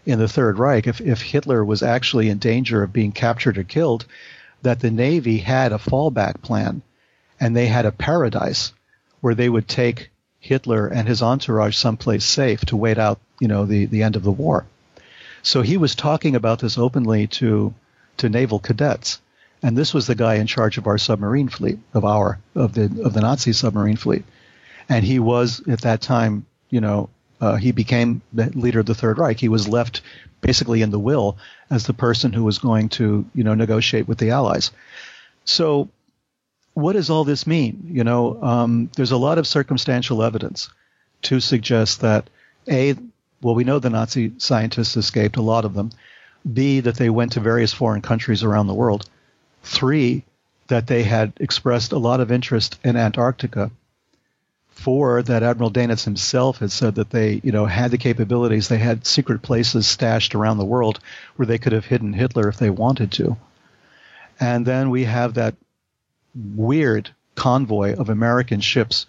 in the Third Reich, if, if Hitler was actually in danger of being captured or killed, that the Navy had a fallback plan, and they had a paradise where they would take Hitler and his entourage someplace safe to wait out, you know, the, the end of the war. So he was talking about this openly to to naval cadets, and this was the guy in charge of our submarine fleet, of our of the of the Nazi submarine fleet, and he was at that time, you know, uh, he became the leader of the Third Reich. He was left basically in the will as the person who was going to, you know, negotiate with the Allies. So, what does all this mean? You know, um, there's a lot of circumstantial evidence to suggest that a well, we know the Nazi scientists escaped, a lot of them. B, that they went to various foreign countries around the world. Three, that they had expressed a lot of interest in Antarctica. Four, that Admiral Dönitz himself had said that they, you know, had the capabilities. They had secret places stashed around the world where they could have hidden Hitler if they wanted to. And then we have that weird convoy of American ships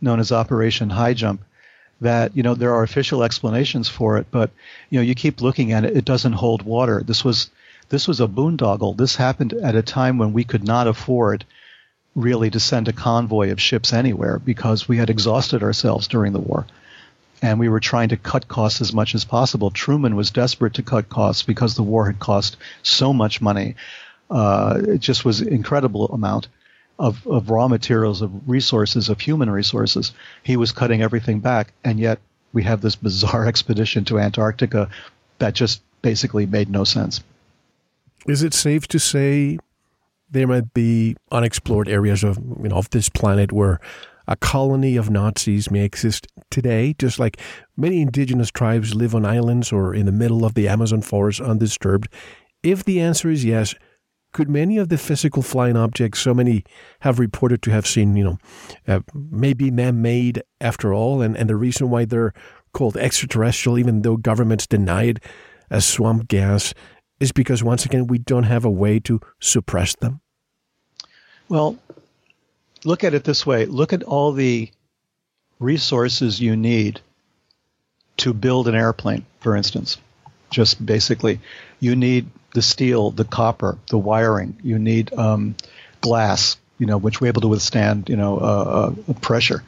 known as Operation High Jump that you know there are official explanations for it, but you know you keep looking at it, it doesn't hold water. This was this was a boondoggle. This happened at a time when we could not afford really to send a convoy of ships anywhere because we had exhausted ourselves during the war. And we were trying to cut costs as much as possible. Truman was desperate to cut costs because the war had cost so much money. Uh, it just was incredible amount of, of raw materials, of resources, of human resources. He was cutting everything back, and yet we have this bizarre expedition to Antarctica that just basically made no sense. Is it safe to say there might be unexplored areas of you know of this planet where a colony of Nazis may exist today, just like many indigenous tribes live on islands or in the middle of the Amazon forest undisturbed? If the answer is yes, could many of the physical flying objects so many have reported to have seen, you know, uh, maybe man-made after all, and, and the reason why they're called extraterrestrial, even though governments deny it as swamp gas, is because once again we don't have a way to suppress them? Well, look at it this way. Look at all the resources you need to build an airplane, for instance. Just basically, you need the steel, the copper, the wiring. You need um, glass, you know, which we're able to withstand, you know, uh, uh, pressure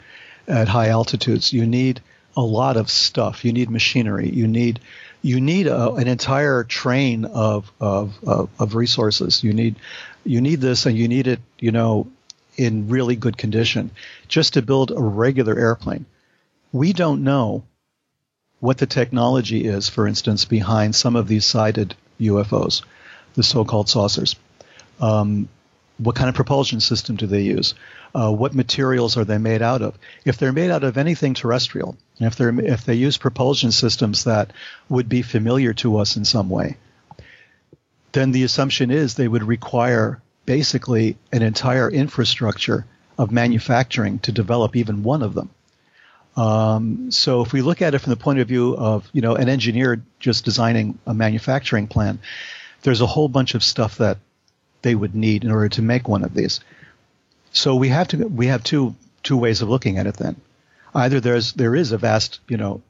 at high altitudes. You need a lot of stuff. You need machinery. You need you need a, an entire train of, of, of of resources. You need you need this, and you need it, you know, in really good condition, just to build a regular airplane. We don't know what the technology is, for instance, behind some of these sighted UFOs, the so-called saucers. Um, what kind of propulsion system do they use? Uh, what materials are they made out of? If they're made out of anything terrestrial, if they if they use propulsion systems that would be familiar to us in some way, then the assumption is they would require basically an entire infrastructure of manufacturing to develop even one of them. Um, so if we look at it from the point of view of you know an engineer just designing a manufacturing plan, there's a whole bunch of stuff that they would need in order to make one of these. So we have to we have two two ways of looking at it then. Either there's there is a vast you know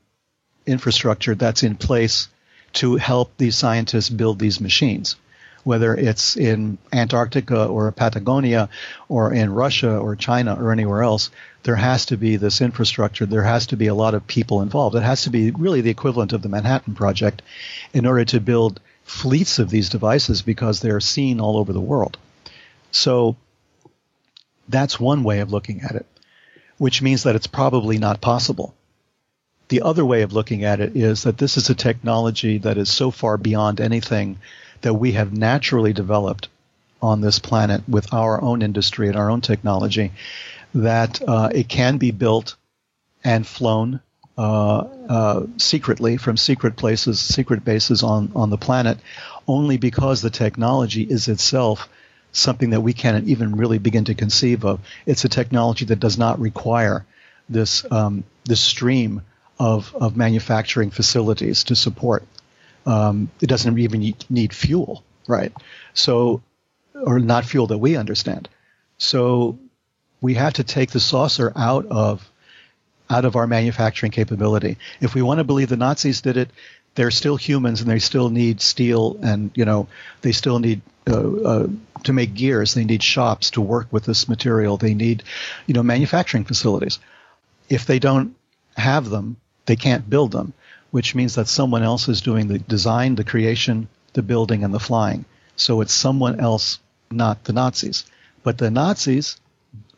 infrastructure that's in place to help these scientists build these machines whether it's in Antarctica or Patagonia or in Russia or China or anywhere else, there has to be this infrastructure. There has to be a lot of people involved. It has to be really the equivalent of the Manhattan Project in order to build fleets of these devices because they're seen all over the world. So that's one way of looking at it, which means that it's probably not possible. The other way of looking at it is that this is a technology that is so far beyond anything that we have naturally developed on this planet with our own industry and our own technology that uh, it can be built and flown uh, uh, secretly from secret places, secret bases on, on the planet, only because the technology is itself something that we can't even really begin to conceive of. It's a technology that does not require this um, this stream of, of manufacturing facilities to support. Um, it doesn't even need fuel, right? So, or not fuel that we understand. So, we have to take the saucer out of out of our manufacturing capability. If we want to believe the Nazis did it, they're still humans and they still need steel and you know they still need uh, uh, to make gears. They need shops to work with this material. They need you know manufacturing facilities. If they don't have them, they can't build them which means that someone else is doing the design, the creation, the building, and the flying. So it's someone else, not the Nazis. But the Nazis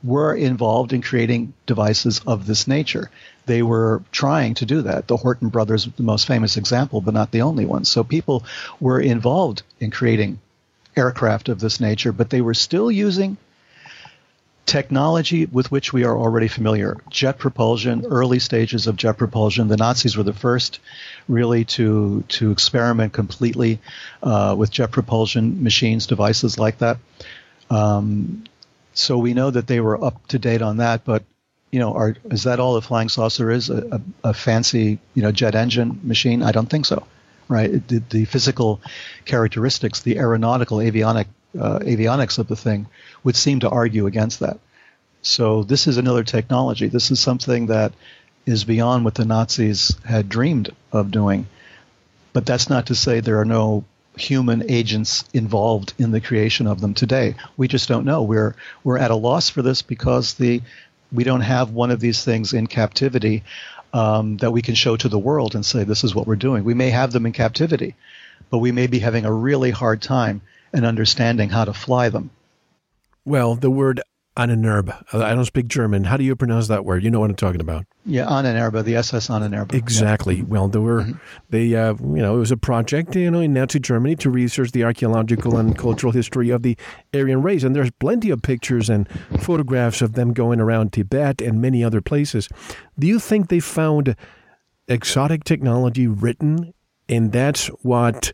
were involved in creating devices of this nature. They were trying to do that. The Horten brothers, the most famous example, but not the only one. So people were involved in creating aircraft of this nature, but they were still using technology with which we are already familiar. Jet propulsion, early stages of jet propulsion. The Nazis were the first really to to experiment completely uh, with jet propulsion machines, devices like that. Um, so we know that they were up to date on that, but you know, are, is that all a flying saucer is? A, a, a, fancy, you know, jet engine machine? I don't think so, right? The, the physical characteristics, the aeronautical avionic uh, avionics of the thing would seem to argue against that. So this is another technology. This is something that is beyond what the Nazis had dreamed of doing. But that's not to say there are no human agents involved in the creation of them today. We just don't know. We're we're at a loss for this because the we don't have one of these things in captivity um, that we can show to the world and say this is what we're doing. We may have them in captivity, but we may be having a really hard time in understanding how to fly them. Well, the word Ahnenerbe. I don't speak German. How do you pronounce that word? You know what I'm talking about. Yeah, Ahnenerbe, the SS Ahnenerbe. Exactly. Yeah. Well, there were, mm-hmm. they, uh, you know, it was a project, you know, in Nazi Germany to research the archaeological and cultural history of the Aryan race. And there's plenty of pictures and photographs of them going around Tibet and many other places. Do you think they found exotic technology written? And that's what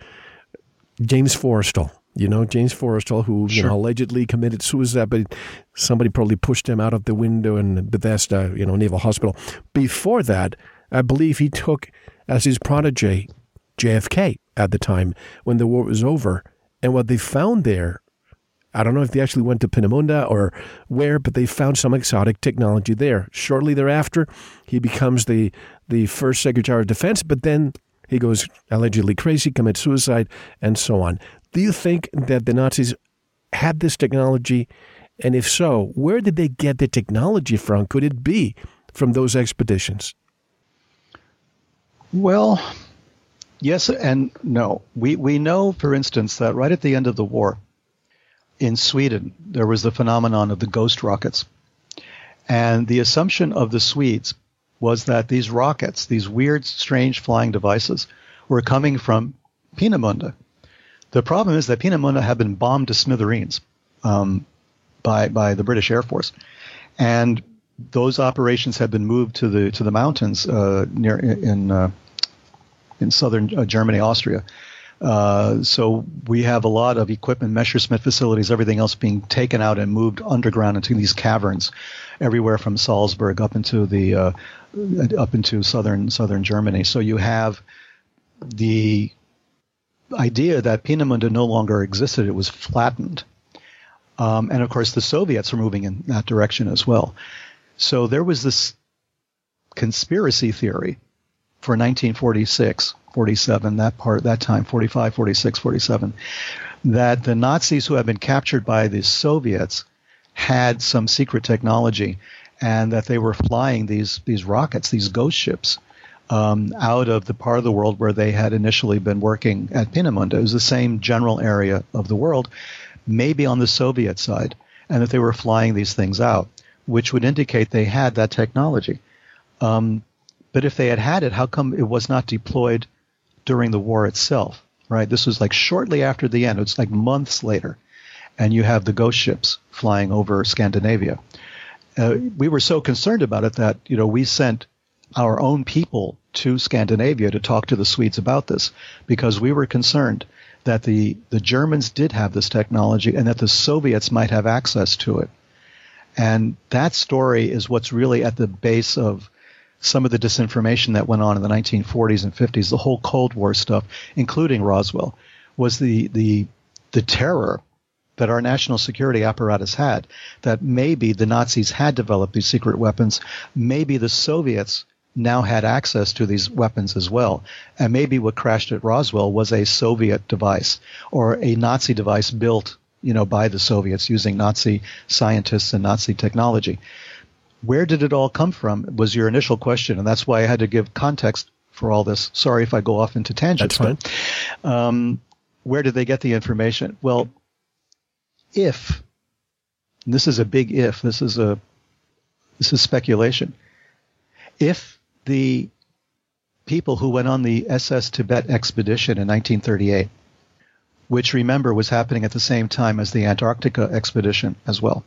James Forrestal you know, James Forrestal, who sure. you know, allegedly committed suicide, but somebody probably pushed him out of the window in Bethesda, you know, Naval Hospital. Before that, I believe he took as his protege JFK at the time when the war was over. And what they found there, I don't know if they actually went to Peenemünde or where, but they found some exotic technology there. Shortly thereafter, he becomes the, the first Secretary of Defense, but then he goes allegedly crazy, commits suicide, and so on. Do you think that the Nazis had this technology? And if so, where did they get the technology from? Could it be from those expeditions? Well, yes and no. We, we know, for instance, that right at the end of the war in Sweden, there was the phenomenon of the ghost rockets. And the assumption of the Swedes was that these rockets, these weird, strange flying devices, were coming from Peenemünde, the problem is that Peenemünde had been bombed to smithereens um, by by the British Air Force, and those operations had been moved to the to the mountains uh, near in uh, in southern uh, Germany, Austria. Uh, so we have a lot of equipment, Messerschmitt facilities, everything else being taken out and moved underground into these caverns, everywhere from Salzburg up into the uh, up into southern southern Germany. So you have the idea that Peenemünde no longer existed. It was flattened. Um, and of course, the Soviets were moving in that direction as well. So there was this conspiracy theory for 1946, 47, that part, that time, 45, 46, 47, that the Nazis who had been captured by the Soviets had some secret technology and that they were flying these, these rockets, these ghost ships, um, out of the part of the world where they had initially been working at Peenemünde. It was the same general area of the world, maybe on the Soviet side, and that they were flying these things out, which would indicate they had that technology. Um, but if they had had it, how come it was not deployed during the war itself? Right? This was like shortly after the end. It's like months later, and you have the ghost ships flying over Scandinavia. Uh, we were so concerned about it that you know we sent our own people to Scandinavia to talk to the Swedes about this because we were concerned that the, the Germans did have this technology and that the Soviets might have access to it. And that story is what's really at the base of some of the disinformation that went on in the 1940s and 50s, the whole Cold War stuff, including Roswell, was the, the, the terror that our national security apparatus had that maybe the Nazis had developed these secret weapons, maybe the Soviets now had access to these weapons as well. And maybe what crashed at Roswell was a Soviet device or a Nazi device built, you know, by the Soviets using Nazi scientists and Nazi technology. Where did it all come from was your initial question, and that's why I had to give context for all this. Sorry if I go off into tangents. That's fine. Um, where did they get the information? Well, if this is a big if, this is a this is speculation. If the people who went on the SS Tibet expedition in 1938, which remember was happening at the same time as the Antarctica expedition as well.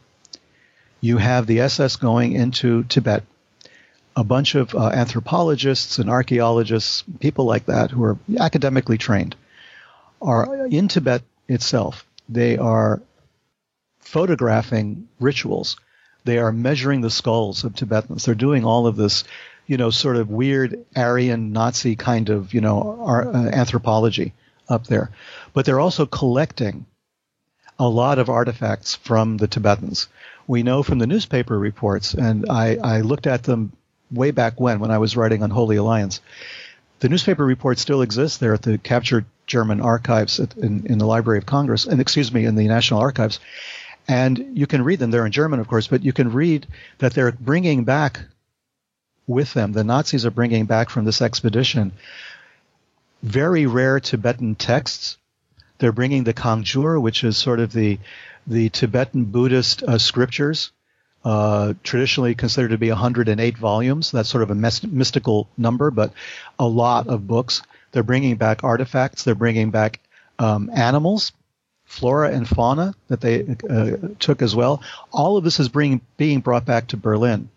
You have the SS going into Tibet, a bunch of uh, anthropologists and archaeologists, people like that who are academically trained, are in Tibet itself. They are photographing rituals. They are measuring the skulls of Tibetans. They're doing all of this, you know, sort of weird Aryan Nazi kind of, you know, our, uh, anthropology up there. But they're also collecting a lot of artifacts from the Tibetans. We know from the newspaper reports, and I, I looked at them way back when, when I was writing Unholy Alliance. The newspaper reports still exist there at the captured German archives at, in, in the Library of Congress, and excuse me, in the National Archives. And you can read them. They're in German, of course, but you can read that they're bringing back with them, the Nazis are bringing back from this expedition very rare Tibetan texts. They're bringing the Kangjur, which is sort of the the Tibetan Buddhist uh, scriptures, uh, traditionally considered to be 108 volumes. That's sort of a mystical number, but a lot of books. They're bringing back artifacts. They're bringing back um, animals, flora and fauna that they uh, took as well. All of this is being being brought back to Berlin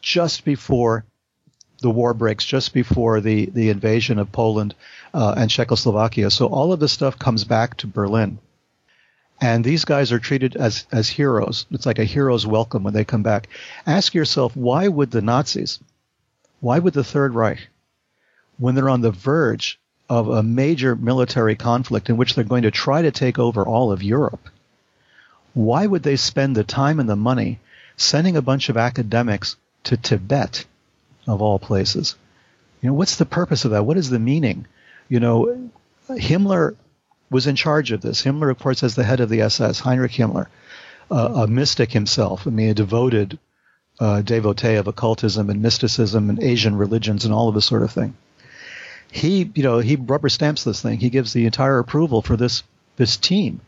just before the war breaks, just before the, the invasion of Poland uh, and Czechoslovakia. So all of this stuff comes back to Berlin. And these guys are treated as, as heroes. It's like a hero's welcome when they come back. Ask yourself, why would the Nazis, why would the Third Reich, when they're on the verge of a major military conflict in which they're going to try to take over all of Europe, why would they spend the time and the money sending a bunch of academics to Tibet, of all places? You know, what's the purpose of that? What is the meaning? You know, Himmler was in charge of this. Himmler, of course, as the head of the SS, Heinrich Himmler, uh, a mystic himself, I mean, a devoted uh, devotee of occultism and mysticism and Asian religions and all of this sort of thing. He, you know, he rubber stamps this thing. He gives the entire approval for this this team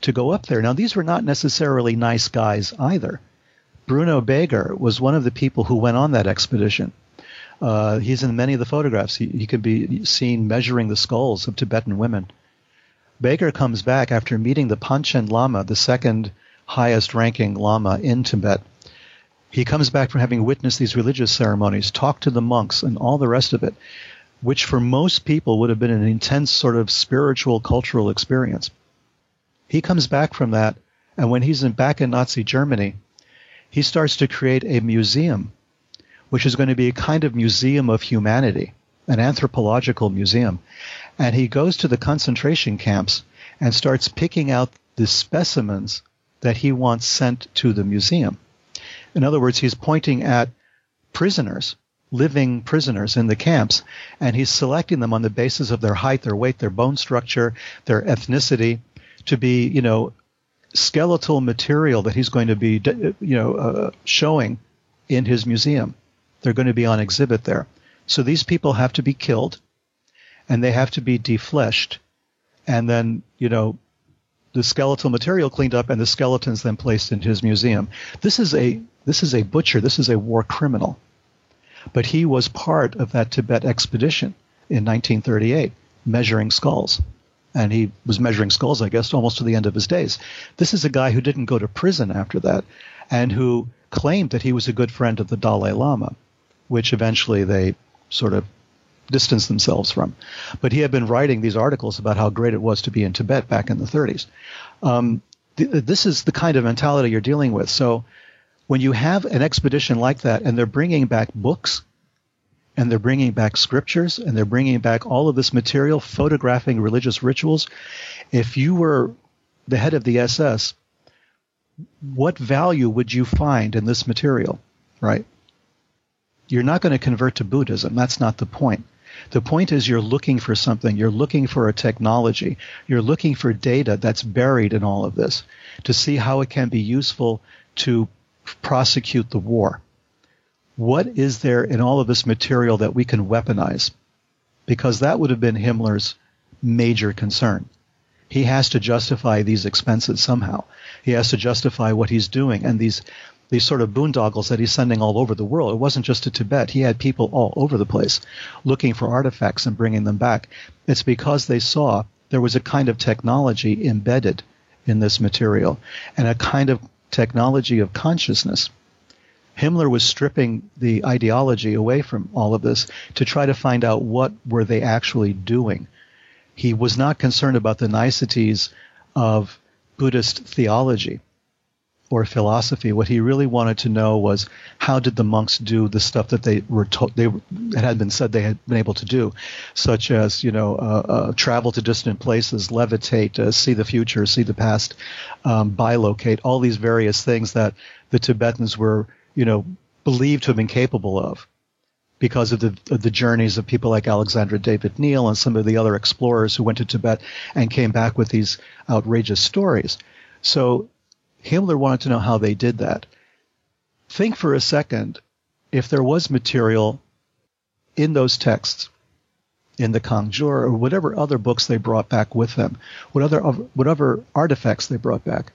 to go up there. Now, these were not necessarily nice guys either. Bruno Beger was one of the people who went on that expedition. Uh, he's in many of the photographs. He, he could be seen measuring the skulls of Tibetan women. Beger comes back after meeting the Panchen Lama, the second highest ranking Lama in Tibet. He comes back from having witnessed these religious ceremonies, talked to the monks, and all the rest of it, which for most people would have been an intense sort of spiritual, cultural experience. He comes back from that, and when he's in, back in Nazi Germany, he starts to create a museum, which is going to be a kind of museum of humanity, an anthropological museum. And he goes to the concentration camps and starts picking out the specimens that he wants sent to the museum. In other words, he's pointing at prisoners, living prisoners in the camps, and he's selecting them on the basis of their height, their weight, their bone structure, their ethnicity to be, you know, skeletal material that he's going to be, you know, uh, showing in his museum. They're going to be on exhibit there. So these people have to be killed and they have to be defleshed and then, you know, the skeletal material cleaned up and the skeletons then placed in his museum. This is a this is a butcher, this is a war criminal. But he was part of that Tibet expedition in 1938 measuring skulls. And he was measuring skulls, I guess, almost to the end of his days. This is a guy who didn't go to prison after that and who claimed that he was a good friend of the Dalai Lama, which eventually they sort of distance themselves from. But he had been writing these articles about how great it was to be in Tibet back in the 30s. Um, th- this is the kind of mentality you're dealing with. So when you have an expedition like that and they're bringing back books and they're bringing back scriptures and they're bringing back all of this material, photographing religious rituals, if you were the head of the SS, what value would you find in this material, right? You're not going to convert to Buddhism. That's not the point. The point is you're looking for something. You're looking for a technology. You're looking for data that's buried in all of this to see how it can be useful to prosecute the war. What is there in all of this material that we can weaponize? Because that would have been Himmler's major concern. He has to justify these expenses somehow. He has to justify what he's doing. And these these sort of boondoggles that he's sending all over the world. It wasn't just to Tibet. He had people all over the place looking for artifacts and bringing them back. It's because they saw there was a kind of technology embedded in this material and a kind of technology of consciousness. Himmler was stripping the ideology away from all of this to try to find out what were they actually doing. He was not concerned about the niceties of Buddhist theology or philosophy. What he really wanted to know was how did the monks do the stuff that they were told they had been said they had been able to do, such as you know uh, uh, travel to distant places, levitate, uh, see the future, see the past, um, bilocate, all these various things that the Tibetans were you know believed to have been capable of because of the, of the journeys of people like Alexandra David Néel and some of the other explorers who went to Tibet and came back with these outrageous stories. So Himmler wanted to know how they did that. Think for a second if there was material in those texts, in the Kangjur or whatever other books they brought back with them, whatever, whatever artifacts they brought back,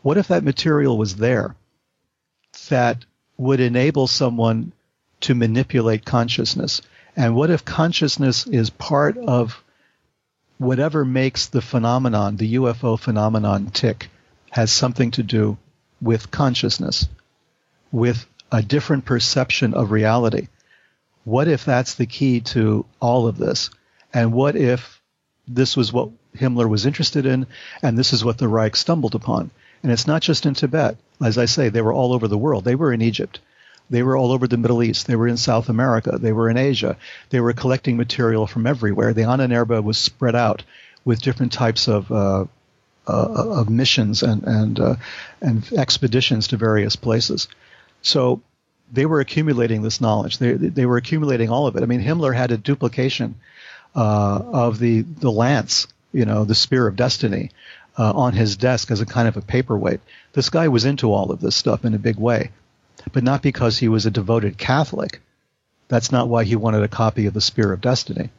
what if that material was there that would enable someone to manipulate consciousness? And what if consciousness is part of whatever makes the phenomenon, the UFO phenomenon, tick? has something to do with consciousness, with a different perception of reality. What if that's the key to all of this? And what if this was what Himmler was interested in, and this is what the Reich stumbled upon? And it's not just in Tibet. As I say, they were all over the world. They were in Egypt. They were all over the Middle East. They were in South America. They were in Asia. They were collecting material from everywhere. The Ahnenerbe was spread out with different types of uh, uh, of missions and and uh, and expeditions to various places. So they were accumulating this knowledge. They they were accumulating all of it. I mean, Himmler had a duplication uh, of the the lance, you know, the spear of destiny, uh, on his desk as a kind of a paperweight. This guy was into all of this stuff in a big way, but not because he was a devoted Catholic. That's not why he wanted a copy of the Spear of Destiny,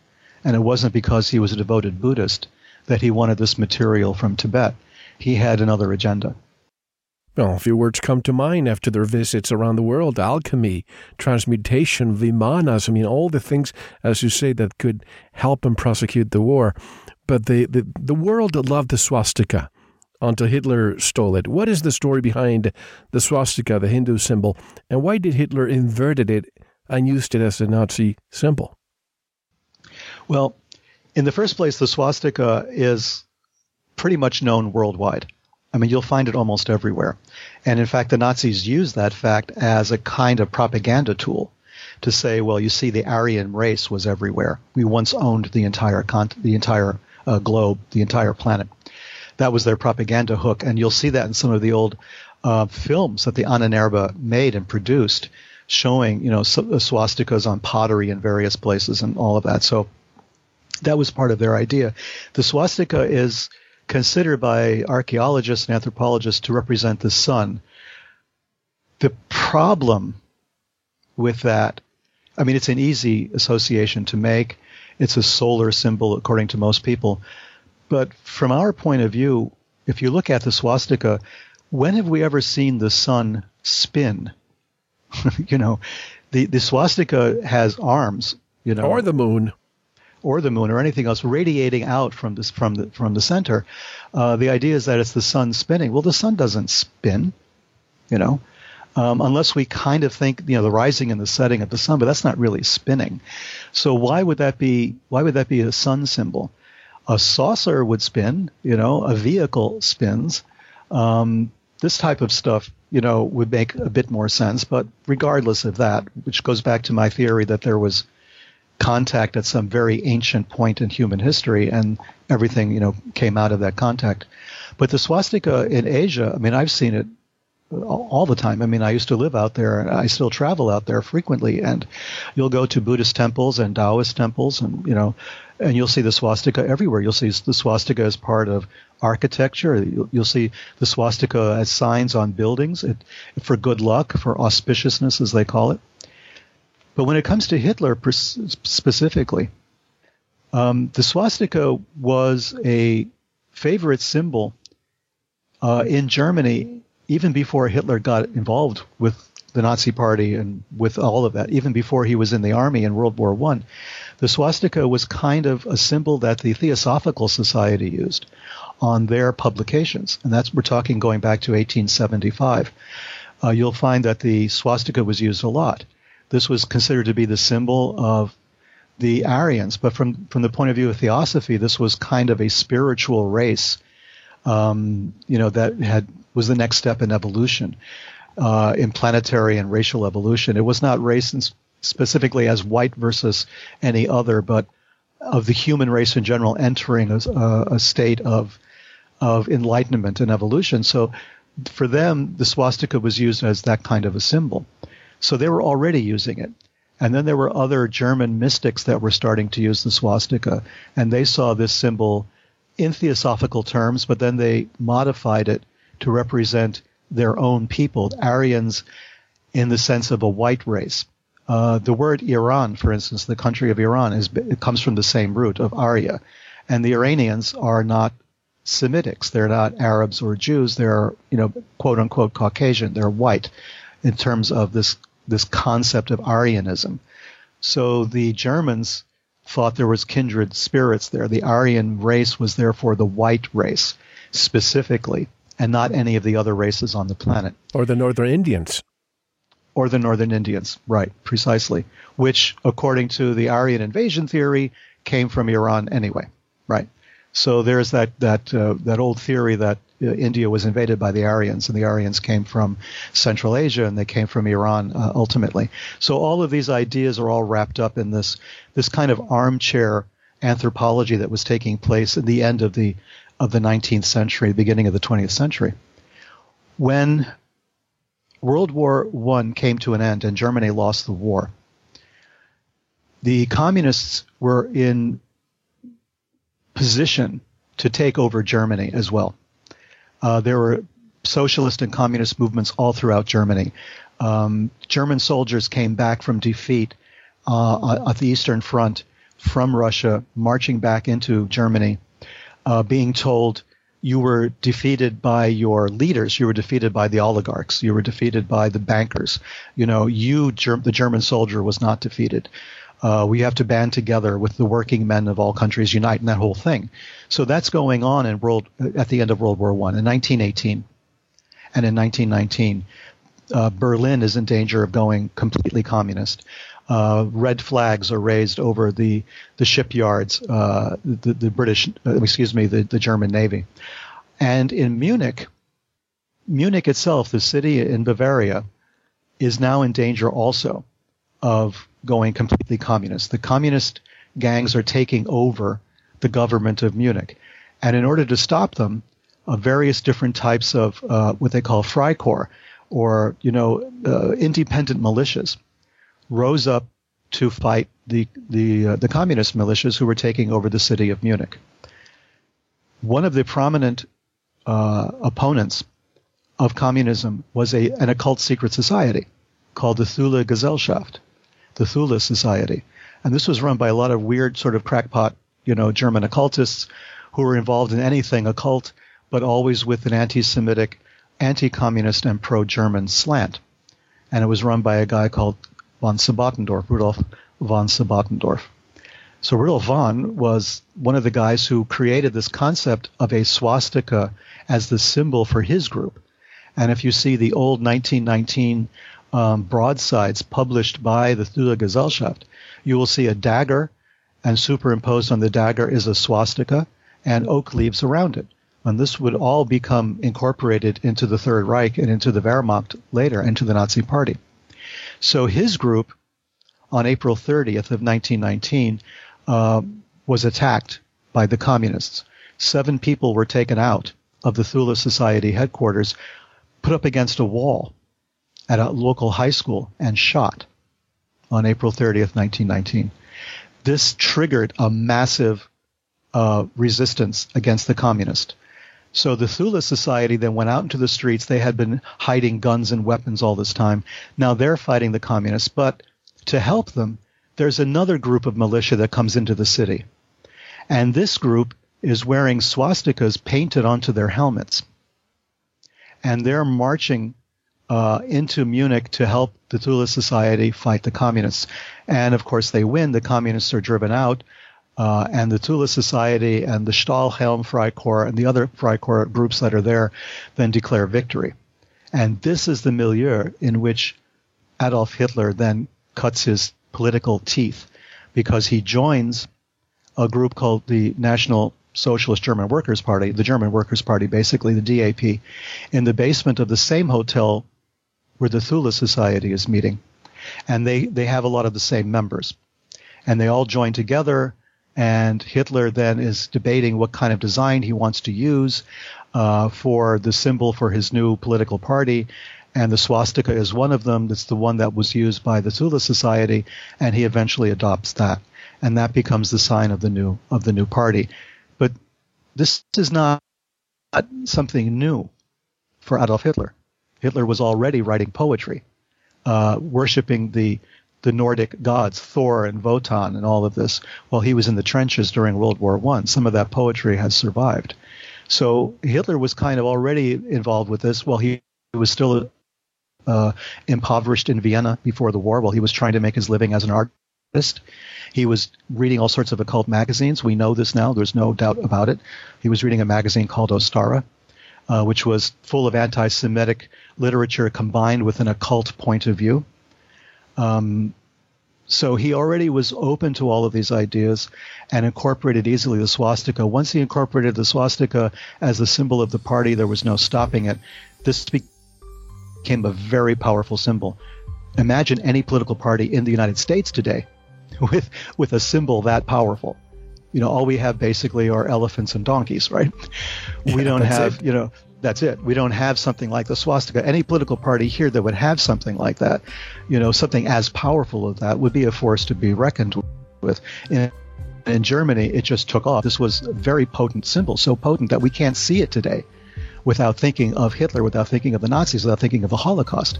and it wasn't because he was a devoted Buddhist that he wanted this material from Tibet. He had another agenda. Well, a few words come to mind after their visits around the world alchemy, transmutation, vimanas. I mean, all the things, as you say, that could help him prosecute the war. But the, the, the world loved the swastika until Hitler stole it. What is the story behind the swastika, the Hindu symbol, and why did Hitler inverted it and used it as a Nazi symbol? Well, in the first place, the swastika is pretty much known worldwide. I mean, you'll find it almost everywhere. And in fact, the Nazis used that fact as a kind of propaganda tool to say, well, you see, the Aryan race was everywhere. We once owned the entire cont- the entire uh, globe, the entire planet. That was their propaganda hook, and you'll see that in some of the old uh, films that the Ahnenerbe made and produced, showing you know swastikas on pottery in various places and all of that. So that was part of their idea. The swastika is considered by archaeologists and anthropologists to represent the sun. The problem with that, I mean, it's an easy association to make. It's a solar symbol, according to most people. But from our point of view, if you look at the swastika, when have we ever seen the sun spin? you know, the, the swastika has arms, you know. Or the moon or the moon or anything else radiating out from this from the from the center. Uh, the idea is that it's the sun spinning. Well, the sun doesn't spin, you know, um, unless we kind of think you know the rising and the setting of the sun, but that's not really spinning. So why would that be? Why would that be a sun symbol? A saucer would spin, you know, a vehicle spins. Um, this type of stuff, you know, would make a bit more sense. But regardless of that, which goes back to my theory that there was contact at some very ancient point in human history, and everything you know came out of that contact. But the swastika in Asia, I mean, I've seen it all the time. I mean, I used to live out there, and I still travel out there frequently. And you'll go to Buddhist temples and Taoist temples, and you know, and you'll see the swastika everywhere. You'll see the swastika as part of architecture. You'll, you'll see the swastika as signs on buildings it, for good luck, for auspiciousness, as they call it. But when it comes to Hitler specifically, um, the swastika was a favorite symbol uh, in Germany even before Hitler got involved with the Nazi Party and with all of that, even before he was in the army in World War One. The swastika was kind of a symbol that the Theosophical Society used on their publications, and that's we're talking going back to 1875. Uh, you'll find that the swastika was used a lot this was considered to be the symbol of the Aryans. But from, from the point of view of theosophy, this was kind of a spiritual race um, you know, that had was the next step in evolution, uh, in planetary and racial evolution. It was not race specifically as white versus any other, but of the human race in general entering a, a state of of enlightenment and evolution. So for them, the swastika was used as that kind of a symbol. So they were already using it. And then there were other German mystics that were starting to use the swastika, and they saw this symbol in theosophical terms, but then they modified it to represent their own people, Aryans, in the sense of a white race. Uh, the word Iran, for instance, the country of Iran, is comes from the same root of Arya, and the Iranians are not Semitics. They're not Arabs or Jews. They're you know quote unquote Caucasian. They're white in terms of this this concept of Aryanism. So the Germans thought there was kindred spirits there. The Aryan race was therefore the white race specifically, and not any of the other races on the planet. Or the Northern Indians. Or the Northern Indians, right, precisely. Which, according to the Aryan invasion theory, came from Iran anyway, right? So there's that that uh, that old theory that India was invaded by the Aryans, and the Aryans came from Central Asia, and they came from Iran uh, ultimately. So all of these ideas are all wrapped up in this this kind of armchair anthropology that was taking place at the end of the of the 19th century, beginning of the 20th century, when World War One came to an end and Germany lost the war. The communists were in position to take over Germany as well. Uh, there were socialist and communist movements all throughout Germany. Um, German soldiers came back from defeat uh, at the Eastern Front from Russia, marching back into Germany, uh, being told you were defeated by your leaders, you were defeated by the oligarchs, you were defeated by the bankers. You know, you, the German soldier, was not defeated uh, we have to band together with the working men of all countries unite and that whole thing. So that's going on in world at the end of World War One in 1918, and in 1919, uh, Berlin is in danger of going completely communist. Uh, red flags are raised over the the shipyards, uh, the, the British, uh, excuse me, the, the German Navy, and in Munich, Munich itself, the city in Bavaria, is now in danger also of going completely communist. The communist gangs are taking over the government of Munich. And in order to stop them, uh, various different types of uh, what they call Freikorps, or you know, uh, independent militias, rose up to fight the the uh, the communist militias who were taking over the city of Munich. One of the prominent uh, opponents of communism was a an occult secret society called the Thule Gesellschaft, the Thule Society. And this was run by a lot of weird sort of crackpot, you know, German occultists who were involved in anything occult, but always with an anti-Semitic, anti-communist, and pro-German slant. And it was run by a guy called von Sebottendorf, Rudolf von Sebottendorf. So Rudolf von was one of the guys who created this concept of a swastika as the symbol for his group. And if you see the old 1919 um, broadsides published by the Thule Gesellschaft, you will see a dagger, and superimposed on the dagger is a swastika and oak leaves around it. And this would all become incorporated into the Third Reich and into the Wehrmacht later, into the Nazi Party. So his group, on April 30th of 1919, uh, was attacked by the communists. Seven people were taken out of the Thule Society headquarters, put up against a wall, at a local high school and shot on April 30th, 1919. This triggered a massive uh, resistance against the communists. So the Thule Society then went out into the streets. They had been hiding guns and weapons all this time. Now they're fighting the communists, but to help them, there's another group of militia that comes into the city. And this group is wearing swastikas painted onto their helmets. And they're marching uh, into Munich to help the Thule Society fight the communists. And of course, they win. The communists are driven out. Uh, and the Thule Society and the Stahlhelm Freikorps and the other Freikorps groups that are there then declare victory. And this is the milieu in which Adolf Hitler then cuts his political teeth because he joins a group called the National Socialist German Workers' Party, the German Workers' Party, basically the DAP, in the basement of the same hotel where the Thule Society is meeting. And they, they have a lot of the same members. And they all join together, and Hitler then is debating what kind of design he wants to use uh, for the symbol for his new political party. And the swastika is one of them. That's the one that was used by the Thule Society, and he eventually adopts that. And that becomes the sign of the new of the new party. But this is not something new for Adolf Hitler. Hitler was already writing poetry, uh, worshiping the the Nordic gods, Thor and Wotan, and all of this, while he was in the trenches during World War One. Some of that poetry has survived. So Hitler was kind of already involved with this while he was still uh, impoverished in Vienna before the war, while he was trying to make his living as an artist. He was reading all sorts of occult magazines. We know this now. There's no doubt about it. He was reading a magazine called Ostara, uh, which was full of anti-Semitic literature combined with an occult point of view. Um, so he already was open to all of these ideas and incorporated easily the swastika. Once he incorporated the swastika as the symbol of the party, there was no stopping it. This became a very powerful symbol. Imagine any political party in the United States today with with a symbol that powerful. You know, all we have basically are elephants and donkeys, right? We don't have, it. you know, that's it. We don't have something like the swastika. Any political party here that would have something like that, you know, something as powerful as that would be a force to be reckoned with. In, in Germany, it just took off. This was a very potent symbol, so potent that we can't see it today without thinking of Hitler, without thinking of the Nazis, without thinking of the Holocaust.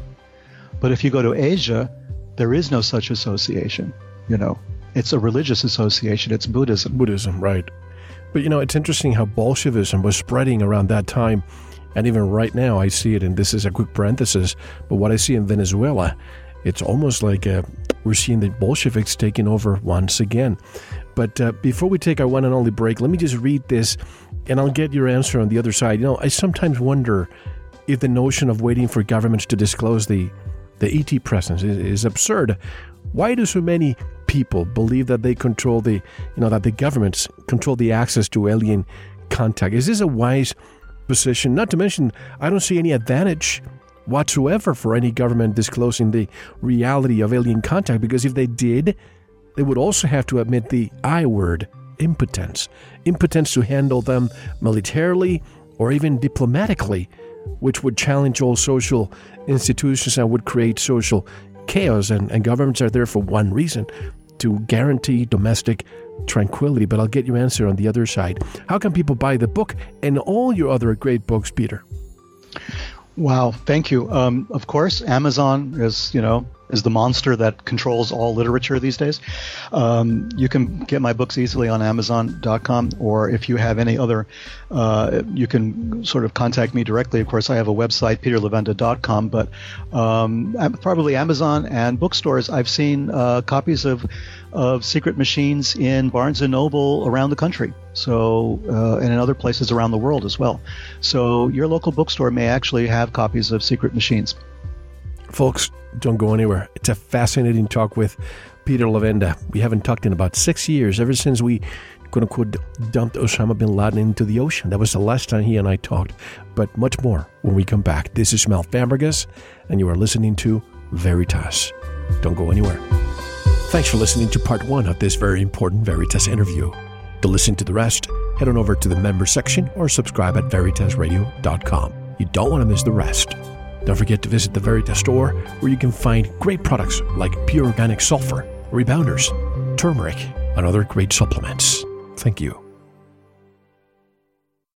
But if you go to Asia, there is no such association. You know, it's a religious association. It's Buddhism. Buddhism, right. But you know, it's interesting how Bolshevism was spreading around that time and even right now, I see it, and this is a quick parenthesis, but what I see in Venezuela, it's almost like uh, we're seeing the Bolsheviks taking over once again. But uh, before we take our one and only break, let me just read this, and I'll get your answer on the other side. You know, I sometimes wonder if the notion of waiting for governments to disclose the the ET presence is, is absurd. Why do so many people believe that they control the, you know, that the governments control the access to alien contact? Is this a wise position. Not to mention, I don't see any advantage whatsoever for any government disclosing the reality of alien contact because if they did, they would also have to admit the I word impotence. Impotence to handle them militarily or even diplomatically, which would challenge all social institutions and would create social chaos. And, and governments are there for one reason to guarantee domestic tranquility. But I'll get your answer on the other side. How can people buy the book and all your other great books, Peter? Wow, thank you. Um, of course, Amazon is, you know, is the monster that controls all literature these days. Um, you can get my books easily on Amazon.com, or if you have any other, uh, you can sort of contact me directly. Of course, I have a website, peterlevenda.com, but um, probably Amazon and bookstores. I've seen uh, copies of of Sekret Machines in Barnes and Noble around the country. So, uh, and in other places around the world as well. So, your local bookstore may actually have copies of Sekret Machines. Folks, don't go anywhere. It's a fascinating talk with Peter Levenda. We haven't talked in about six years, ever since we, quote unquote, dumped Osama bin Laden into the ocean. That was the last time he and I talked. But much more when we come back. This is Mel Fabregas, and you are listening to Veritas. Don't go anywhere. Thanks for listening to part one of this very important Veritas interview. To listen to the rest, head on over to the member section or subscribe at veritasradio.com. You don't want to miss the rest. Don't forget to visit the Veritas store where you can find great products like pure organic sulfur, rebounders, turmeric, and other great supplements. Thank you.